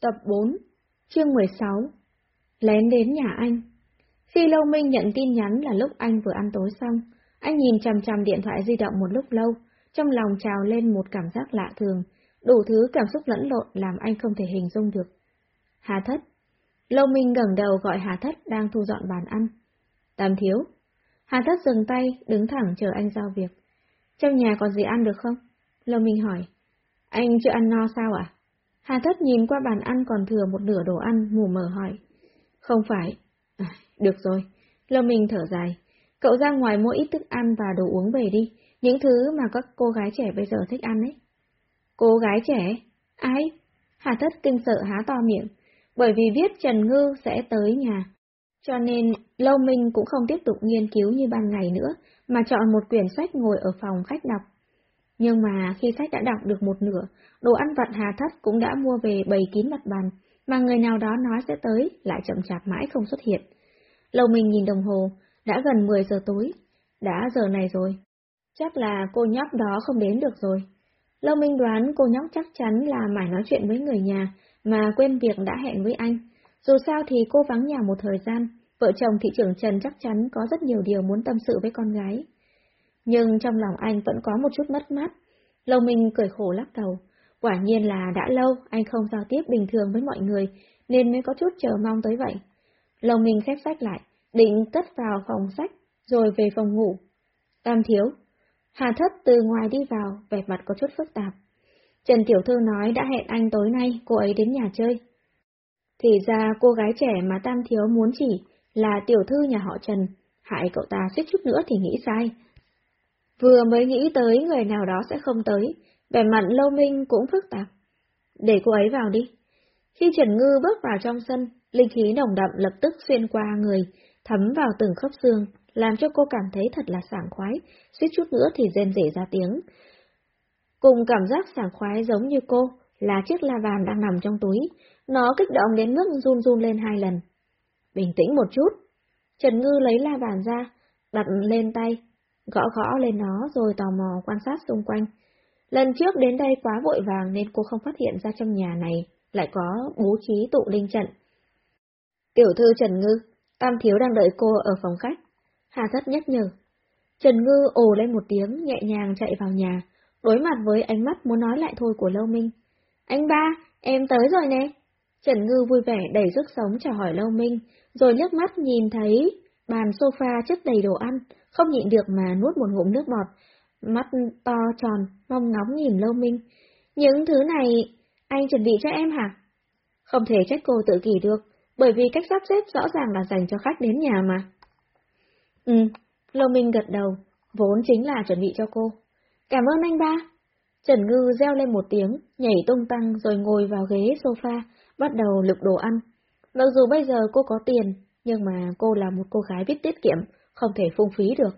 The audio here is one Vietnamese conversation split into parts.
Tập 4, chương 16 Lén đến nhà anh Khi Lâu Minh nhận tin nhắn là lúc anh vừa ăn tối xong, anh nhìn chằm chằm điện thoại di động một lúc lâu, trong lòng trào lên một cảm giác lạ thường, đủ thứ cảm xúc lẫn lộn làm anh không thể hình dung được. Hà Thất Lâu Minh ngẩng đầu gọi Hà Thất đang thu dọn bàn ăn. Tam thiếu Hà Thất dừng tay, đứng thẳng chờ anh giao việc. Trong nhà còn gì ăn được không? Lâu Minh hỏi. Anh chưa ăn no sao ạ? Hà thất nhìn qua bàn ăn còn thừa một nửa đồ ăn, mù mờ hỏi. Không phải. À, được rồi. Lâm Minh thở dài. Cậu ra ngoài mua ít thức ăn và đồ uống về đi, những thứ mà các cô gái trẻ bây giờ thích ăn ấy. Cô gái trẻ? Ai? Hà thất kinh sợ há to miệng, bởi vì biết Trần Ngư sẽ tới nhà. Cho nên, Lâu Minh cũng không tiếp tục nghiên cứu như ban ngày nữa, mà chọn một quyển sách ngồi ở phòng khách đọc. Nhưng mà khi sách đã đọc được một nửa, đồ ăn vặt Hà Thất cũng đã mua về bày kín mặt bàn, mà người nào đó nói sẽ tới, lại chậm chạp mãi không xuất hiện. Lâu mình nhìn đồng hồ, đã gần 10 giờ tối, đã giờ này rồi. Chắc là cô nhóc đó không đến được rồi. Lâu Minh đoán cô nhóc chắc chắn là mải nói chuyện với người nhà, mà quên việc đã hẹn với anh. Dù sao thì cô vắng nhà một thời gian, vợ chồng thị trưởng Trần chắc chắn có rất nhiều điều muốn tâm sự với con gái nhưng trong lòng anh vẫn có một chút mất mát. Lâu Minh cười khổ lắc đầu. Quả nhiên là đã lâu anh không giao tiếp bình thường với mọi người, nên mới có chút chờ mong tới vậy. Lâu Minh khép sách lại, định cất vào phòng sách, rồi về phòng ngủ. Tam thiếu. Hà thất từ ngoài đi vào, vẻ mặt có chút phức tạp. Trần Tiểu Thư nói đã hẹn anh tối nay cô ấy đến nhà chơi. Thì ra cô gái trẻ mà Tam Thiếu muốn chỉ là Tiểu Thư nhà họ Trần, hại cậu ta suýt chút nữa thì nghĩ sai, Vừa mới nghĩ tới người nào đó sẽ không tới, vẻ mặt lâu minh cũng phức tạp. Để cô ấy vào đi. Khi Trần Ngư bước vào trong sân, linh khí nồng đậm lập tức xuyên qua người, thấm vào từng khớp xương, làm cho cô cảm thấy thật là sảng khoái, suýt chút nữa thì rên rỉ ra tiếng. Cùng cảm giác sảng khoái giống như cô, là chiếc la bàn đang nằm trong túi, nó kích động đến mức run run lên hai lần. Bình tĩnh một chút. Trần Ngư lấy la bàn ra, đặt lên tay, gõ gõ lên nó rồi tò mò quan sát xung quanh. Lần trước đến đây quá vội vàng nên cô không phát hiện ra trong nhà này lại có bố trí tụ linh trận. Tiểu thư Trần Ngư, Tam Thiếu đang đợi cô ở phòng khách. Hà thất nhắc nhở. Trần Ngư ồ lên một tiếng nhẹ nhàng chạy vào nhà, đối mặt với ánh mắt muốn nói lại thôi của Lâu Minh. Anh ba, em tới rồi nè. Trần Ngư vui vẻ đẩy sức sống chào hỏi Lâu Minh, rồi nhấc mắt nhìn thấy bàn sofa chất đầy đồ ăn, không nhịn được mà nuốt một ngụm nước bọt, mắt to tròn, mong ngóng nhìn Lâu Minh. Những thứ này, anh chuẩn bị cho em hả? Không thể trách cô tự kỷ được, bởi vì cách sắp xếp rõ ràng là dành cho khách đến nhà mà. Ừ, Lâu Minh gật đầu, vốn chính là chuẩn bị cho cô. Cảm ơn anh ba. Trần Ngư reo lên một tiếng, nhảy tung tăng rồi ngồi vào ghế sofa, bắt đầu lục đồ ăn. Mặc dù bây giờ cô có tiền, nhưng mà cô là một cô gái biết tiết kiệm, không thể phung phí được.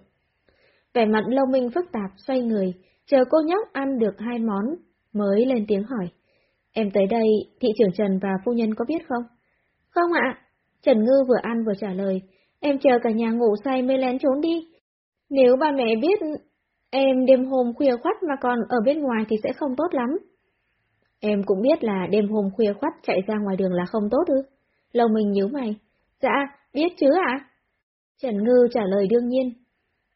Vẻ mặt lâu minh phức tạp xoay người, chờ cô nhóc ăn được hai món, mới lên tiếng hỏi. Em tới đây, thị trưởng Trần và phu nhân có biết không? Không ạ. Trần Ngư vừa ăn vừa trả lời, em chờ cả nhà ngủ say mới lén trốn đi. Nếu ba mẹ biết em đêm hôm khuya khoắt mà còn ở bên ngoài thì sẽ không tốt lắm. Em cũng biết là đêm hôm khuya khoắt chạy ra ngoài đường là không tốt ư? Lâu mình nhíu mày. Dạ, biết chứ ạ? Trần Ngư trả lời đương nhiên.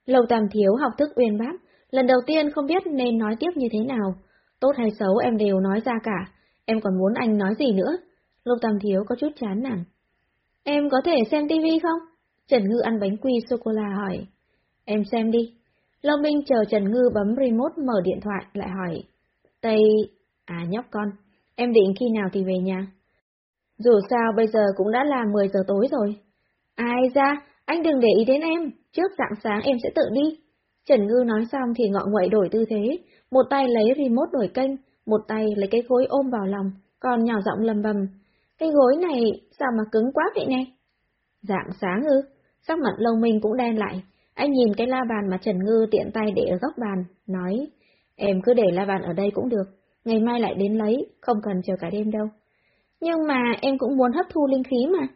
lầu Tam Thiếu học thức uyên bác, lần đầu tiên không biết nên nói tiếp như thế nào. Tốt hay xấu em đều nói ra cả, em còn muốn anh nói gì nữa? lầu Tam Thiếu có chút chán nản. Em có thể xem tivi không? Trần Ngư ăn bánh quy sô-cô-la hỏi. Em xem đi. Lâu Minh chờ Trần Ngư bấm remote mở điện thoại lại hỏi. Tây... À nhóc con, em định khi nào thì về nhà? Dù sao bây giờ cũng đã là 10 giờ tối rồi. Ai ra, anh đừng để ý đến em, trước dạng sáng em sẽ tự đi. Trần Ngư nói xong thì ngọ nguậy đổi tư thế, một tay lấy remote đổi kênh, một tay lấy cái gối ôm vào lòng, còn nhỏ giọng lầm bầm. Cái gối này sao mà cứng quá vậy nè? Dạng sáng ư, sắc mặt lông minh cũng đen lại. Anh nhìn cái la bàn mà Trần Ngư tiện tay để ở góc bàn, nói, em cứ để la bàn ở đây cũng được, ngày mai lại đến lấy, không cần chờ cả đêm đâu. Nhưng mà em cũng muốn hấp thu linh khí mà.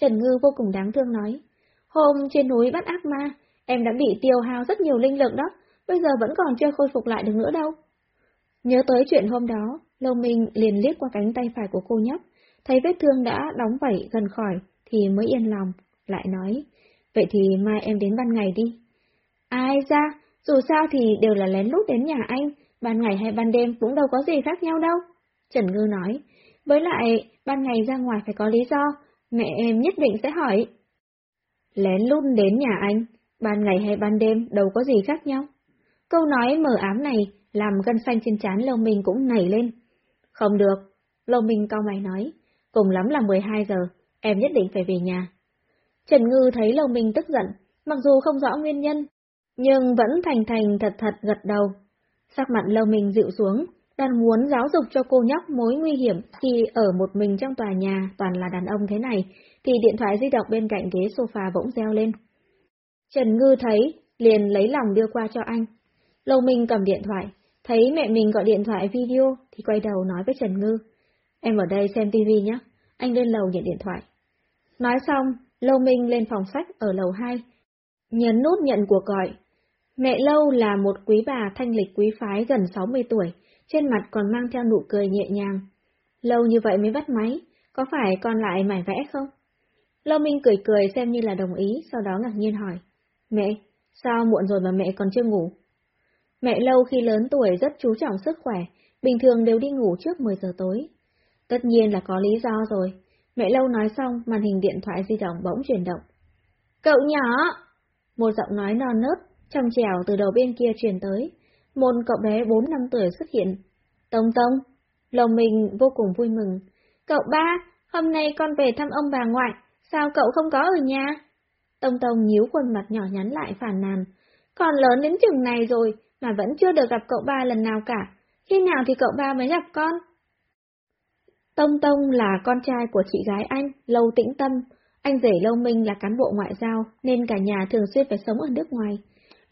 Trần Ngư vô cùng đáng thương nói. Hôm trên núi bắt ác ma, em đã bị tiêu hao rất nhiều linh lực đó, bây giờ vẫn còn chưa khôi phục lại được nữa đâu. Nhớ tới chuyện hôm đó, Lâu Minh liền liếc qua cánh tay phải của cô nhóc, thấy vết thương đã đóng vảy gần khỏi thì mới yên lòng, lại nói, vậy thì mai em đến ban ngày đi. Ai ra, dù sao thì đều là lén lút đến nhà anh, ban ngày hay ban đêm cũng đâu có gì khác nhau đâu. Trần Ngư nói, với lại, ban ngày ra ngoài phải có lý do, mẹ em nhất định sẽ hỏi. Lén lút đến nhà anh, ban ngày hay ban đêm đâu có gì khác nhau. Câu nói mờ ám này làm gân xanh trên trán Lâu Minh cũng nảy lên. Không được, Lâu Minh cao mày nói, cùng lắm là 12 giờ, em nhất định phải về nhà. Trần Ngư thấy Lâu Minh tức giận, mặc dù không rõ nguyên nhân, nhưng vẫn thành thành thật thật gật đầu. Sắc mặt Lâu Minh dịu xuống, đang muốn giáo dục cho cô nhóc mối nguy hiểm khi ở một mình trong tòa nhà toàn là đàn ông thế này, thì điện thoại di động bên cạnh ghế sofa bỗng reo lên. Trần Ngư thấy, liền lấy lòng đưa qua cho anh. Lâu Minh cầm điện thoại, thấy mẹ mình gọi điện thoại video thì quay đầu nói với Trần Ngư. Em ở đây xem tivi nhé, anh lên lầu nhận điện thoại. Nói xong, Lâu Minh lên phòng sách ở lầu 2, nhấn nút nhận cuộc gọi. Mẹ Lâu là một quý bà thanh lịch quý phái gần 60 tuổi, trên mặt còn mang theo nụ cười nhẹ nhàng. Lâu như vậy mới bắt máy, có phải còn lại mải vẽ không? Lâu Minh cười cười xem như là đồng ý, sau đó ngạc nhiên hỏi. Mẹ, sao muộn rồi mà mẹ còn chưa ngủ? Mẹ Lâu khi lớn tuổi rất chú trọng sức khỏe, bình thường đều đi ngủ trước 10 giờ tối. Tất nhiên là có lý do rồi. Mẹ Lâu nói xong, màn hình điện thoại di động bỗng chuyển động. Cậu nhỏ! Một giọng nói non nớt, trong trèo từ đầu bên kia truyền tới. Một cậu bé 4 năm tuổi xuất hiện. Tông Tông! Lòng mình vô cùng vui mừng. Cậu ba, hôm nay con về thăm ông bà ngoại, sao cậu không có ở nhà? Tông Tông nhíu khuôn mặt nhỏ nhắn lại phản nàn. Con lớn đến chừng này rồi, mà vẫn chưa được gặp cậu ba lần nào cả. Khi nào thì cậu ba mới gặp con? Tông Tông là con trai của chị gái anh, Lâu Tĩnh Tâm. Anh rể Lâu Minh là cán bộ ngoại giao, nên cả nhà thường xuyên phải sống ở nước ngoài.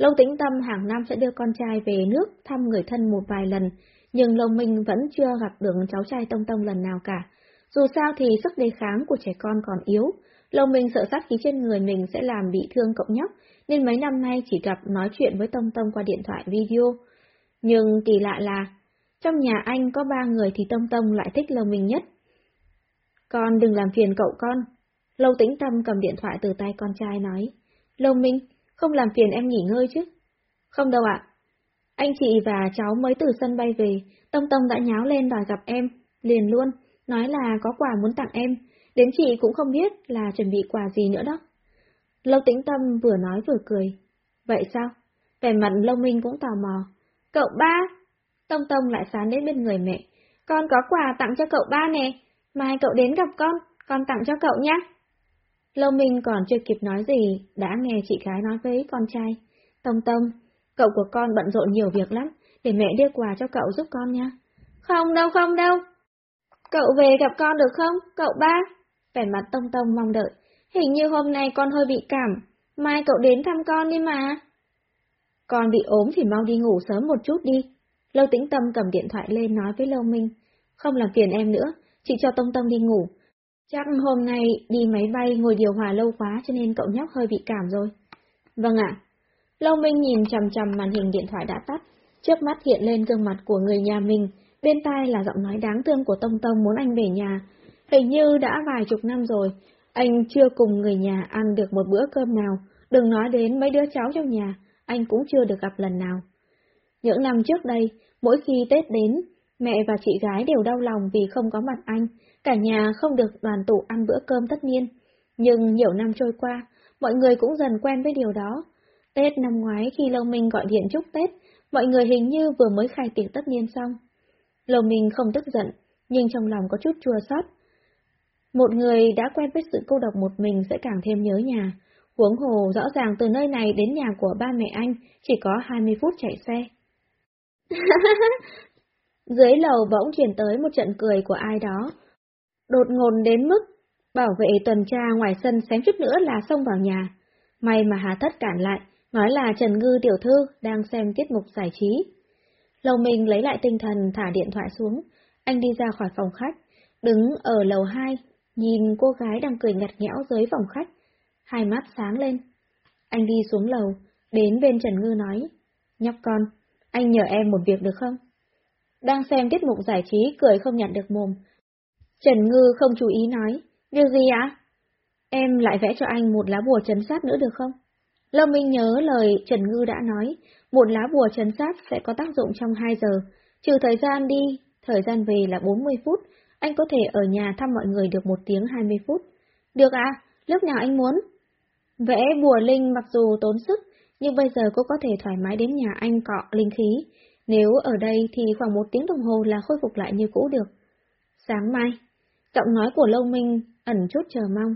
Lâu Tĩnh Tâm hàng năm sẽ đưa con trai về nước thăm người thân một vài lần, nhưng Lâu Minh vẫn chưa gặp được cháu trai Tông Tông lần nào cả. Dù sao thì sức đề kháng của trẻ con còn yếu, Lâu Minh sợ sát khí trên người mình sẽ làm bị thương cậu nhóc, nên mấy năm nay chỉ gặp nói chuyện với Tông Tông qua điện thoại video. Nhưng kỳ lạ là, trong nhà anh có ba người thì Tông Tông lại thích Lâu Minh nhất. Con đừng làm phiền cậu con. Lâu tĩnh tâm cầm điện thoại từ tay con trai nói. Lâu Minh, không làm phiền em nghỉ ngơi chứ? Không đâu ạ. Anh chị và cháu mới từ sân bay về, Tông Tông đã nháo lên đòi gặp em, liền luôn, nói là có quà muốn tặng em, đến chị cũng không biết là chuẩn bị quà gì nữa đó. Lâu tĩnh tâm vừa nói vừa cười. Vậy sao? Vẻ mặt Lâu Minh cũng tò mò. Cậu ba! Tông Tông lại sán đến bên người mẹ. Con có quà tặng cho cậu ba nè, mai cậu đến gặp con, con tặng cho cậu nhé. Lâu Minh còn chưa kịp nói gì, đã nghe chị gái nói với con trai. Tông Tông, cậu của con bận rộn nhiều việc lắm, để mẹ đưa quà cho cậu giúp con nha. Không đâu, không đâu. Cậu về gặp con được không, cậu ba? Vẻ mặt Tông Tông mong đợi. Hình như hôm nay con hơi bị cảm, mai cậu đến thăm con đi mà. Con bị ốm thì mau đi ngủ sớm một chút đi. Lâu tĩnh tâm cầm điện thoại lên nói với Lâu Minh. Không làm phiền em nữa, chị cho Tông Tông đi ngủ. Chắc hôm nay đi máy bay ngồi điều hòa lâu quá cho nên cậu nhóc hơi bị cảm rồi. Vâng ạ. Lâu Minh nhìn chầm chầm màn hình điện thoại đã tắt, trước mắt hiện lên gương mặt của người nhà mình, bên tai là giọng nói đáng thương của Tông Tông muốn anh về nhà. Hình như đã vài chục năm rồi, anh chưa cùng người nhà ăn được một bữa cơm nào, đừng nói đến mấy đứa cháu trong nhà, anh cũng chưa được gặp lần nào. Những năm trước đây, mỗi khi Tết đến, mẹ và chị gái đều đau lòng vì không có mặt anh, cả nhà không được đoàn tụ ăn bữa cơm tất niên. Nhưng nhiều năm trôi qua, mọi người cũng dần quen với điều đó. Tết năm ngoái khi Lâu Minh gọi điện chúc Tết, mọi người hình như vừa mới khai tiệc tất niên xong. Lâu Minh không tức giận, nhưng trong lòng có chút chua xót. Một người đã quen với sự cô độc một mình sẽ càng thêm nhớ nhà. Huống hồ rõ ràng từ nơi này đến nhà của ba mẹ anh chỉ có 20 phút chạy xe. Dưới lầu bỗng truyền tới một trận cười của ai đó. Đột ngột đến mức, bảo vệ tuần tra ngoài sân xém chút nữa là xông vào nhà. May mà Hà Thất cản lại, nói là Trần Ngư tiểu thư đang xem tiết mục giải trí. Lầu mình lấy lại tinh thần thả điện thoại xuống, anh đi ra khỏi phòng khách, đứng ở lầu 2, nhìn cô gái đang cười ngặt nghẽo dưới phòng khách, hai mắt sáng lên. Anh đi xuống lầu, đến bên Trần Ngư nói, nhóc con, anh nhờ em một việc được không? Đang xem tiết mục giải trí cười không nhận được mồm. Trần Ngư không chú ý nói, việc gì ạ? Em lại vẽ cho anh một lá bùa chấn sát nữa được không? Lâm Minh nhớ lời Trần Ngư đã nói, một lá bùa chấn sát sẽ có tác dụng trong 2 giờ, trừ thời gian đi, thời gian về là 40 phút, anh có thể ở nhà thăm mọi người được một tiếng 20 phút. Được ạ, à, lúc nào anh muốn? Vẽ bùa linh mặc dù tốn sức, nhưng bây giờ cô có thể thoải mái đến nhà anh cọ linh khí. Nếu ở đây thì khoảng một tiếng đồng hồ là khôi phục lại như cũ được. Sáng mai, giọng nói của Lâu Minh ẩn chút chờ mong.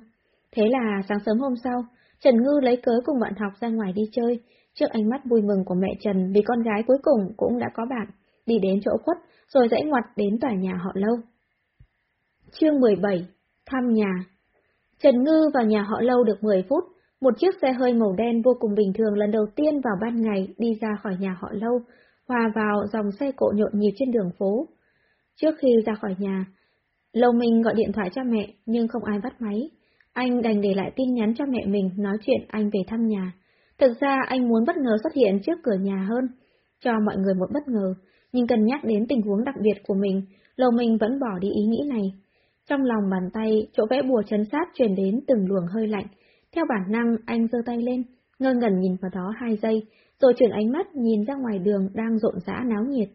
Thế là sáng sớm hôm sau, Trần Ngư lấy cớ cùng bạn học ra ngoài đi chơi, trước ánh mắt vui mừng của mẹ Trần vì con gái cuối cùng cũng đã có bạn, đi đến chỗ khuất, rồi dãy ngoặt đến tòa nhà họ Lâu. Chương 17 Thăm nhà Trần Ngư vào nhà họ Lâu được 10 phút, một chiếc xe hơi màu đen vô cùng bình thường lần đầu tiên vào ban ngày đi ra khỏi nhà họ Lâu, hòa vào dòng xe cộ nhộn nhịp trên đường phố. Trước khi ra khỏi nhà, Lâu Minh gọi điện thoại cho mẹ nhưng không ai bắt máy. Anh đành để lại tin nhắn cho mẹ mình nói chuyện anh về thăm nhà. Thực ra anh muốn bất ngờ xuất hiện trước cửa nhà hơn, cho mọi người một bất ngờ, nhưng cần nhắc đến tình huống đặc biệt của mình, Lâu Minh vẫn bỏ đi ý nghĩ này. Trong lòng bàn tay, chỗ vẽ bùa chấn sát truyền đến từng luồng hơi lạnh. Theo bản năng, anh giơ tay lên, ngơ ngẩn nhìn vào đó hai giây, rồi chuyển ánh mắt nhìn ra ngoài đường đang rộn rã náo nhiệt.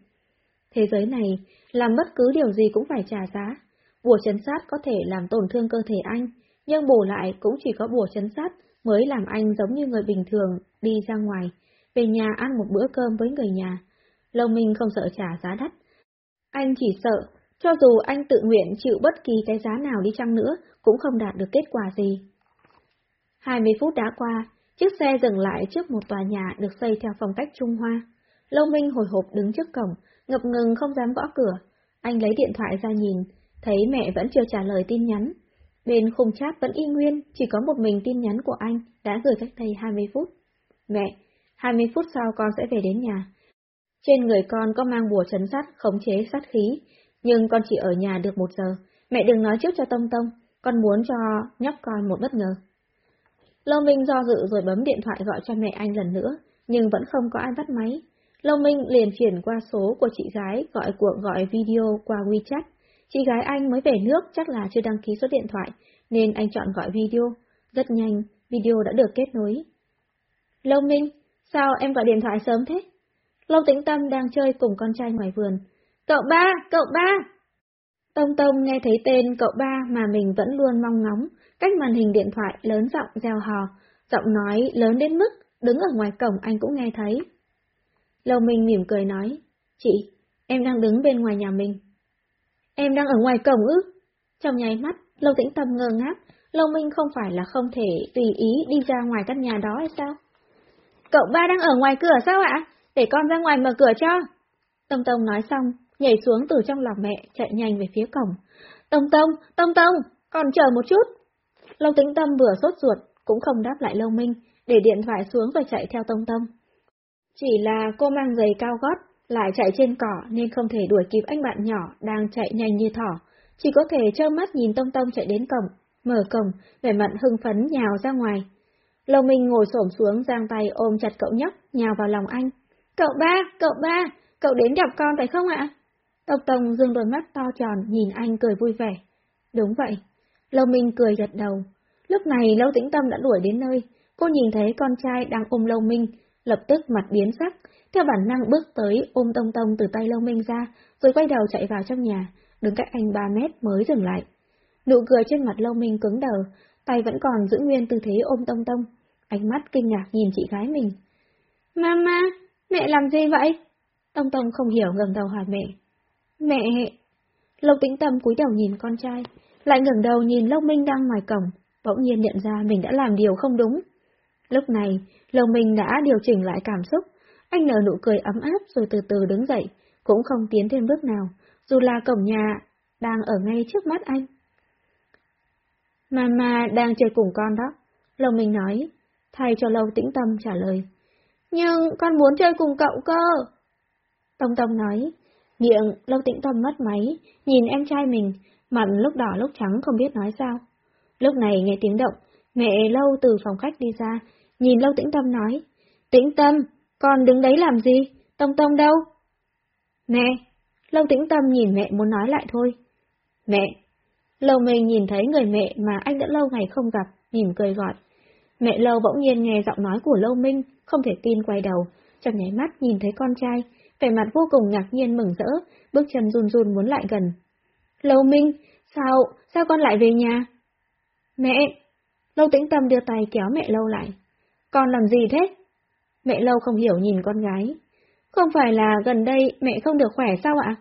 Thế giới này, làm bất cứ điều gì cũng phải trả giá. Bùa chấn sát có thể làm tổn thương cơ thể anh, nhưng bù lại cũng chỉ có bùa chấn sát mới làm anh giống như người bình thường đi ra ngoài, về nhà ăn một bữa cơm với người nhà. Lâu Minh không sợ trả giá đắt. Anh chỉ sợ, cho dù anh tự nguyện chịu bất kỳ cái giá nào đi chăng nữa, cũng không đạt được kết quả gì. 20 phút đã qua, chiếc xe dừng lại trước một tòa nhà được xây theo phong cách Trung Hoa. Lâu Minh hồi hộp đứng trước cổng, ngập ngừng không dám gõ cửa. Anh lấy điện thoại ra nhìn, thấy mẹ vẫn chưa trả lời tin nhắn. Bên khung chat vẫn y nguyên, chỉ có một mình tin nhắn của anh đã gửi cách đây 20 phút. Mẹ, 20 phút sau con sẽ về đến nhà. Trên người con có mang bùa chấn sát, khống chế sát khí, nhưng con chỉ ở nhà được một giờ. Mẹ đừng nói trước cho Tông Tông, con muốn cho nhóc con một bất ngờ. Lâu Minh do dự rồi bấm điện thoại gọi cho mẹ anh lần nữa, nhưng vẫn không có ai bắt máy. Lâu Minh liền chuyển qua số của chị gái gọi cuộc gọi video qua WeChat. Chị gái anh mới về nước chắc là chưa đăng ký số điện thoại, nên anh chọn gọi video. Rất nhanh, video đã được kết nối. Lâu Minh, sao em gọi điện thoại sớm thế? Lâu Tĩnh Tâm đang chơi cùng con trai ngoài vườn. Cậu ba, cậu ba! Tông Tông nghe thấy tên cậu ba mà mình vẫn luôn mong ngóng, cách màn hình điện thoại lớn giọng reo hò, giọng nói lớn đến mức đứng ở ngoài cổng anh cũng nghe thấy. Lâu Minh mỉm cười nói, chị, em đang đứng bên ngoài nhà mình. Em đang ở ngoài cổng ư? Trong nháy mắt, Lâu Tĩnh Tâm ngơ ngác, Lâu Minh không phải là không thể tùy ý đi ra ngoài căn nhà đó hay sao? Cậu ba đang ở ngoài cửa sao ạ? Để con ra ngoài mở cửa cho. Tông Tông nói xong, nhảy xuống từ trong lòng mẹ, chạy nhanh về phía cổng. Tông Tông, Tông Tông, còn chờ một chút. Lâu Tĩnh Tâm vừa sốt ruột, cũng không đáp lại Lâu Minh, để điện thoại xuống và chạy theo Tông Tông. Chỉ là cô mang giày cao gót, lại chạy trên cỏ nên không thể đuổi kịp anh bạn nhỏ đang chạy nhanh như thỏ, chỉ có thể trơ mắt nhìn Tông Tông chạy đến cổng, mở cổng, vẻ mặt hưng phấn nhào ra ngoài. Lâu Minh ngồi xổm xuống giang tay ôm chặt cậu nhóc, nhào vào lòng anh. Cậu ba, cậu ba, cậu đến gặp con phải không ạ? Tông Tông dương đôi mắt to tròn nhìn anh cười vui vẻ. Đúng vậy. Lâu Minh cười gật đầu. Lúc này Lâu Tĩnh Tâm đã đuổi đến nơi, cô nhìn thấy con trai đang ôm Lâu Minh, lập tức mặt biến sắc, theo bản năng bước tới ôm Tông Tông từ tay Lâu Minh ra, rồi quay đầu chạy vào trong nhà, đứng cách anh 3 mét mới dừng lại. Nụ cười trên mặt Lâu Minh cứng đờ, tay vẫn còn giữ nguyên tư thế ôm Tông Tông, ánh mắt kinh ngạc nhìn chị gái mình. Mama, mẹ làm gì vậy? Tông Tông không hiểu ngẩng đầu hỏi mẹ. Mẹ... Lâu tĩnh tâm cúi đầu nhìn con trai, lại ngẩng đầu nhìn Lâu Minh đang ngoài cổng, bỗng nhiên nhận ra mình đã làm điều không đúng. Lúc này, Lâu Minh đã điều chỉnh lại cảm xúc, anh nở nụ cười ấm áp rồi từ từ đứng dậy, cũng không tiến thêm bước nào, dù là cổng nhà đang ở ngay trước mắt anh. Mama đang chơi cùng con đó, Lâu Minh nói, thay cho Lâu tĩnh tâm trả lời. Nhưng con muốn chơi cùng cậu cơ. Tông Tông nói, Miệng, lâu tĩnh tâm mất máy, nhìn em trai mình, mặt lúc đỏ lúc trắng không biết nói sao. Lúc này nghe tiếng động, mẹ lâu từ phòng khách đi ra, nhìn lâu tĩnh tâm nói, Tĩnh tâm, con đứng đấy làm gì? Tông Tông đâu? Mẹ! Lâu tĩnh tâm nhìn mẹ muốn nói lại thôi. Mẹ! Lâu mình nhìn thấy người mẹ mà anh đã lâu ngày không gặp, mỉm cười gọi. Mẹ Lâu bỗng nhiên nghe giọng nói của Lâu Minh, không thể tin quay đầu, trong nháy mắt nhìn thấy con trai, vẻ mặt vô cùng ngạc nhiên mừng rỡ, bước chân run run muốn lại gần. Lâu Minh, sao, sao con lại về nhà? Mẹ! Lâu tĩnh tâm đưa tay kéo mẹ Lâu lại. Con làm gì thế? Mẹ Lâu không hiểu nhìn con gái. Không phải là gần đây mẹ không được khỏe sao ạ?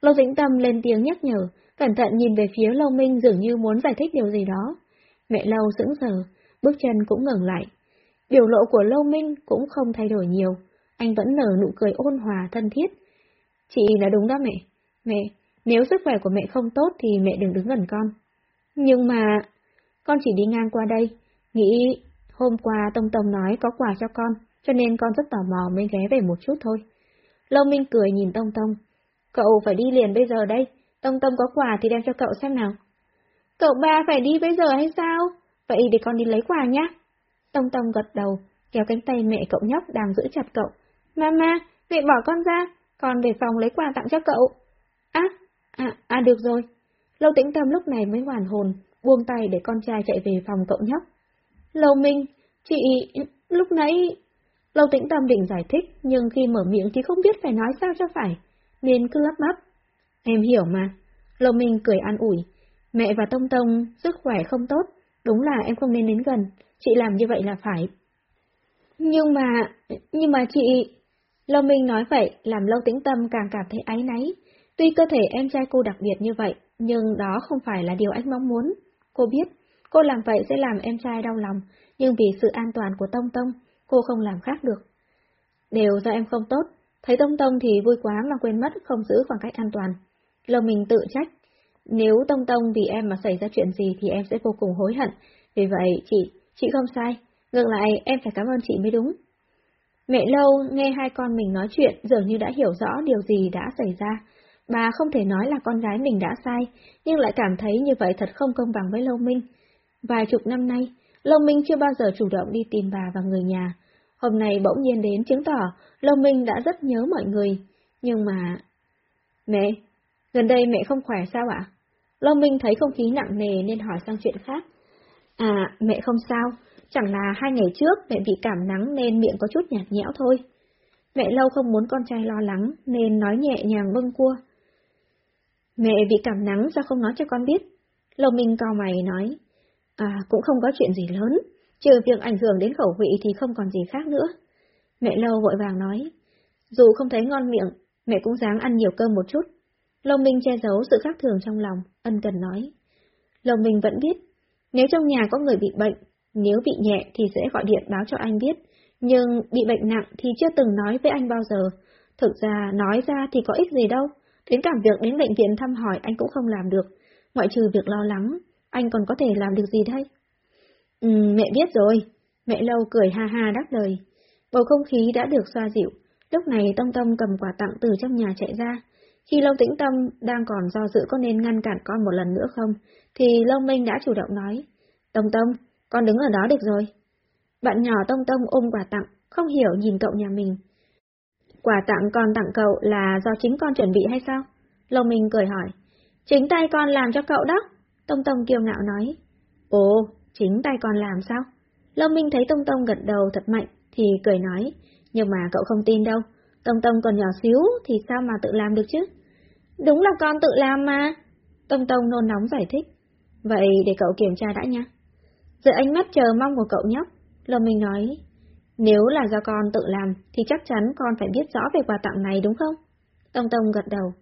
Lâu tĩnh tâm lên tiếng nhắc nhở, cẩn thận nhìn về phía Lâu Minh dường như muốn giải thích điều gì đó. Mẹ Lâu sững sờ, bước chân cũng ngừng lại. Biểu lộ của Lâu Minh cũng không thay đổi nhiều, anh vẫn nở nụ cười ôn hòa thân thiết. Chị là đúng đó mẹ. Mẹ, nếu sức khỏe của mẹ không tốt thì mẹ đừng đứng gần con. Nhưng mà, con chỉ đi ngang qua đây, nghĩ hôm qua Tông Tông nói có quà cho con, cho nên con rất tò mò mới ghé về một chút thôi. Lâu Minh cười nhìn Tông Tông. Cậu phải đi liền bây giờ đây, Tông Tông có quà thì đem cho cậu xem nào. Cậu ba phải đi bây giờ hay sao? Vậy để con đi lấy quà nhé. Tông Tông gật đầu, kéo cánh tay mẹ cậu nhóc đang giữ chặt cậu. Mama, mẹ bỏ con ra, còn để phòng lấy quà tặng cho cậu. À, à, à được rồi. Lâu tĩnh tâm lúc này mới hoàn hồn, buông tay để con trai chạy về phòng cậu nhóc. Lâu Minh, chị, lúc nãy... Lâu tĩnh tâm định giải thích, nhưng khi mở miệng thì không biết phải nói sao cho phải, nên cứ lắp bắp. Em hiểu mà. Lâu Minh cười an ủi. Mẹ và Tông Tông sức khỏe không tốt, đúng là em không nên đến gần, chị làm như vậy là phải. Nhưng mà, nhưng mà chị... Lâu Minh nói vậy, làm Lâu Tĩnh Tâm càng cảm thấy áy náy. Tuy cơ thể em trai cô đặc biệt như vậy, nhưng đó không phải là điều anh mong muốn. Cô biết, cô làm vậy sẽ làm em trai đau lòng, nhưng vì sự an toàn của Tông Tông, cô không làm khác được. Đều do em không tốt, thấy Tông Tông thì vui quá mà quên mất không giữ khoảng cách an toàn. Lâu Minh tự trách, nếu Tông Tông vì em mà xảy ra chuyện gì thì em sẽ vô cùng hối hận, vì vậy chị, chị không sai, ngược lại em phải cảm ơn chị mới đúng. Mẹ lâu nghe hai con mình nói chuyện dường như đã hiểu rõ điều gì đã xảy ra. Bà không thể nói là con gái mình đã sai, nhưng lại cảm thấy như vậy thật không công bằng với Lâu Minh. Vài chục năm nay, Lâu Minh chưa bao giờ chủ động đi tìm bà và người nhà. Hôm nay bỗng nhiên đến chứng tỏ Lâu Minh đã rất nhớ mọi người. Nhưng mà... Mẹ, gần đây mẹ không khỏe sao ạ? Lâu Minh thấy không khí nặng nề nên hỏi sang chuyện khác. À, mẹ không sao, Chẳng là hai ngày trước mẹ bị cảm nắng nên miệng có chút nhạt nhẽo thôi. Mẹ lâu không muốn con trai lo lắng nên nói nhẹ nhàng bâng cua. Mẹ bị cảm nắng sao không nói cho con biết? Lâu Minh cao mày nói. À, cũng không có chuyện gì lớn, trừ việc ảnh hưởng đến khẩu vị thì không còn gì khác nữa. Mẹ lâu vội vàng nói. Dù không thấy ngon miệng, mẹ cũng dáng ăn nhiều cơm một chút. Lâu Minh che giấu sự khác thường trong lòng, ân cần nói. Lâu Minh vẫn biết, nếu trong nhà có người bị bệnh nếu bị nhẹ thì sẽ gọi điện báo cho anh biết, nhưng bị bệnh nặng thì chưa từng nói với anh bao giờ. Thực ra nói ra thì có ích gì đâu, đến cả việc đến bệnh viện thăm hỏi anh cũng không làm được, ngoại trừ việc lo lắng, anh còn có thể làm được gì đây? Ừ, mẹ biết rồi. Mẹ lâu cười ha ha đáp lời. Bầu không khí đã được xoa dịu, lúc này Tông Tông cầm quà tặng từ trong nhà chạy ra. Khi Lâu Tĩnh Tâm đang còn do dự có nên ngăn cản con một lần nữa không, thì Lâu Minh đã chủ động nói. Tông Tông, con đứng ở đó được rồi. Bạn nhỏ Tông Tông ôm quà tặng, không hiểu nhìn cậu nhà mình. Quà tặng con tặng cậu là do chính con chuẩn bị hay sao? Lông Minh cười hỏi. Chính tay con làm cho cậu đó. Tông Tông kiêu ngạo nói. Ồ, chính tay con làm sao? Lâm Minh thấy Tông Tông gật đầu thật mạnh, thì cười nói, nhưng mà cậu không tin đâu, Tông Tông còn nhỏ xíu thì sao mà tự làm được chứ? Đúng là con tự làm mà. Tông Tông nôn nóng giải thích. Vậy để cậu kiểm tra đã nha. Dưới ánh mắt chờ mong của cậu nhóc, Lâm Minh nói, nếu là do con tự làm thì chắc chắn con phải biết rõ về quà tặng này đúng không? Tông Tông gật đầu.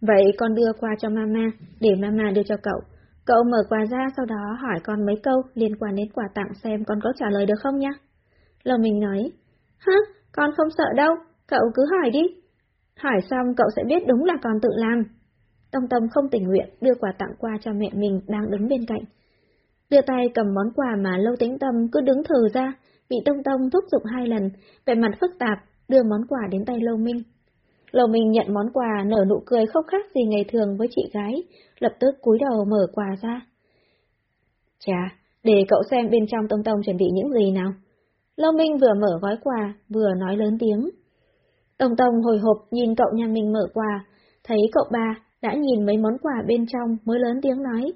Vậy con đưa qua cho mama, để mama đưa cho cậu. Cậu mở quà ra sau đó hỏi con mấy câu liên quan đến quà tặng xem con có trả lời được không nhá. Lâm mình nói, hả, con không sợ đâu, cậu cứ hỏi đi. Hỏi xong cậu sẽ biết đúng là con tự làm. Tông Tông không tình nguyện đưa quà tặng qua cho mẹ mình đang đứng bên cạnh đưa tay cầm món quà mà Lâu Tĩnh Tâm cứ đứng thờ ra, bị Tông Tông thúc giục hai lần, vẻ mặt phức tạp, đưa món quà đến tay Lâu Minh. Lâu Minh nhận món quà nở nụ cười không khác gì ngày thường với chị gái, lập tức cúi đầu mở quà ra. Chà, để cậu xem bên trong Tông Tông chuẩn bị những gì nào. Lâu Minh vừa mở gói quà, vừa nói lớn tiếng. Tông Tông hồi hộp nhìn cậu nhà mình mở quà, thấy cậu ba đã nhìn mấy món quà bên trong mới lớn tiếng nói,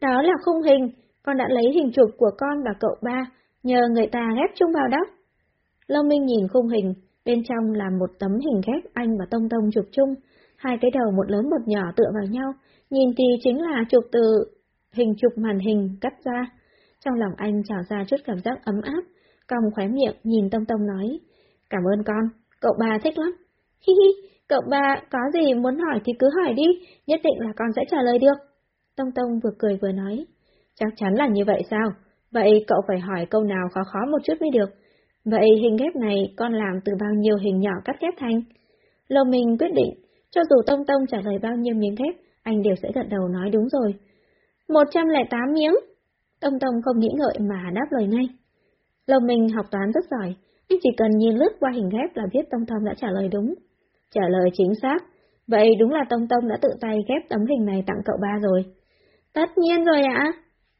đó là khung hình, con đã lấy hình chụp của con và cậu ba, nhờ người ta ghép chung vào đó. Lâm Minh nhìn khung hình, bên trong là một tấm hình ghép anh và Tông Tông chụp chung, hai cái đầu một lớn một nhỏ tựa vào nhau, nhìn thì chính là chụp từ hình chụp màn hình cắt ra. Trong lòng anh trào ra chút cảm giác ấm áp, cong khóe miệng nhìn Tông Tông nói, cảm ơn con, cậu ba thích lắm. Hi hi, cậu ba có gì muốn hỏi thì cứ hỏi đi, nhất định là con sẽ trả lời được. Tông Tông vừa cười vừa nói, chắc chắn là như vậy sao? Vậy cậu phải hỏi câu nào khó khó một chút mới được. Vậy hình ghép này con làm từ bao nhiêu hình nhỏ cắt ghép thành? Lầu mình quyết định, cho dù Tông Tông trả lời bao nhiêu miếng ghép, anh đều sẽ gật đầu nói đúng rồi. 108 miếng. Tông Tông không nghĩ ngợi mà đáp lời ngay. Lầu mình học toán rất giỏi, anh chỉ cần nhìn lướt qua hình ghép là biết Tông Tông đã trả lời đúng. Trả lời chính xác. Vậy đúng là Tông Tông đã tự tay ghép tấm hình này tặng cậu ba rồi. Tất nhiên rồi ạ.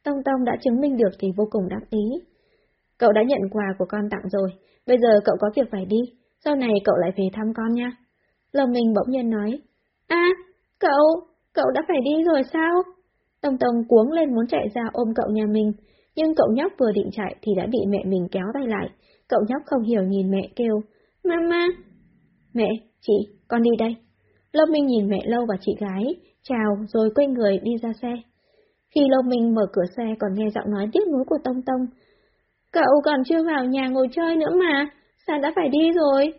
Tông Tông đã chứng minh được thì vô cùng đắc ý. Cậu đã nhận quà của con tặng rồi, bây giờ cậu có việc phải đi, sau này cậu lại về thăm con nha. Lâm mình bỗng nhiên nói, a cậu, cậu đã phải đi rồi sao? Tông Tông cuống lên muốn chạy ra ôm cậu nhà mình, nhưng cậu nhóc vừa định chạy thì đã bị mẹ mình kéo tay lại. Cậu nhóc không hiểu nhìn mẹ kêu, Mama! Mẹ, chị, con đi đây. Lâm Minh nhìn mẹ Lâu và chị gái, chào rồi quay người đi ra xe. Khi Lâu Minh mở cửa xe còn nghe giọng nói tiếc nuối của Tông Tông. Cậu còn chưa vào nhà ngồi chơi nữa mà, sao đã phải đi rồi?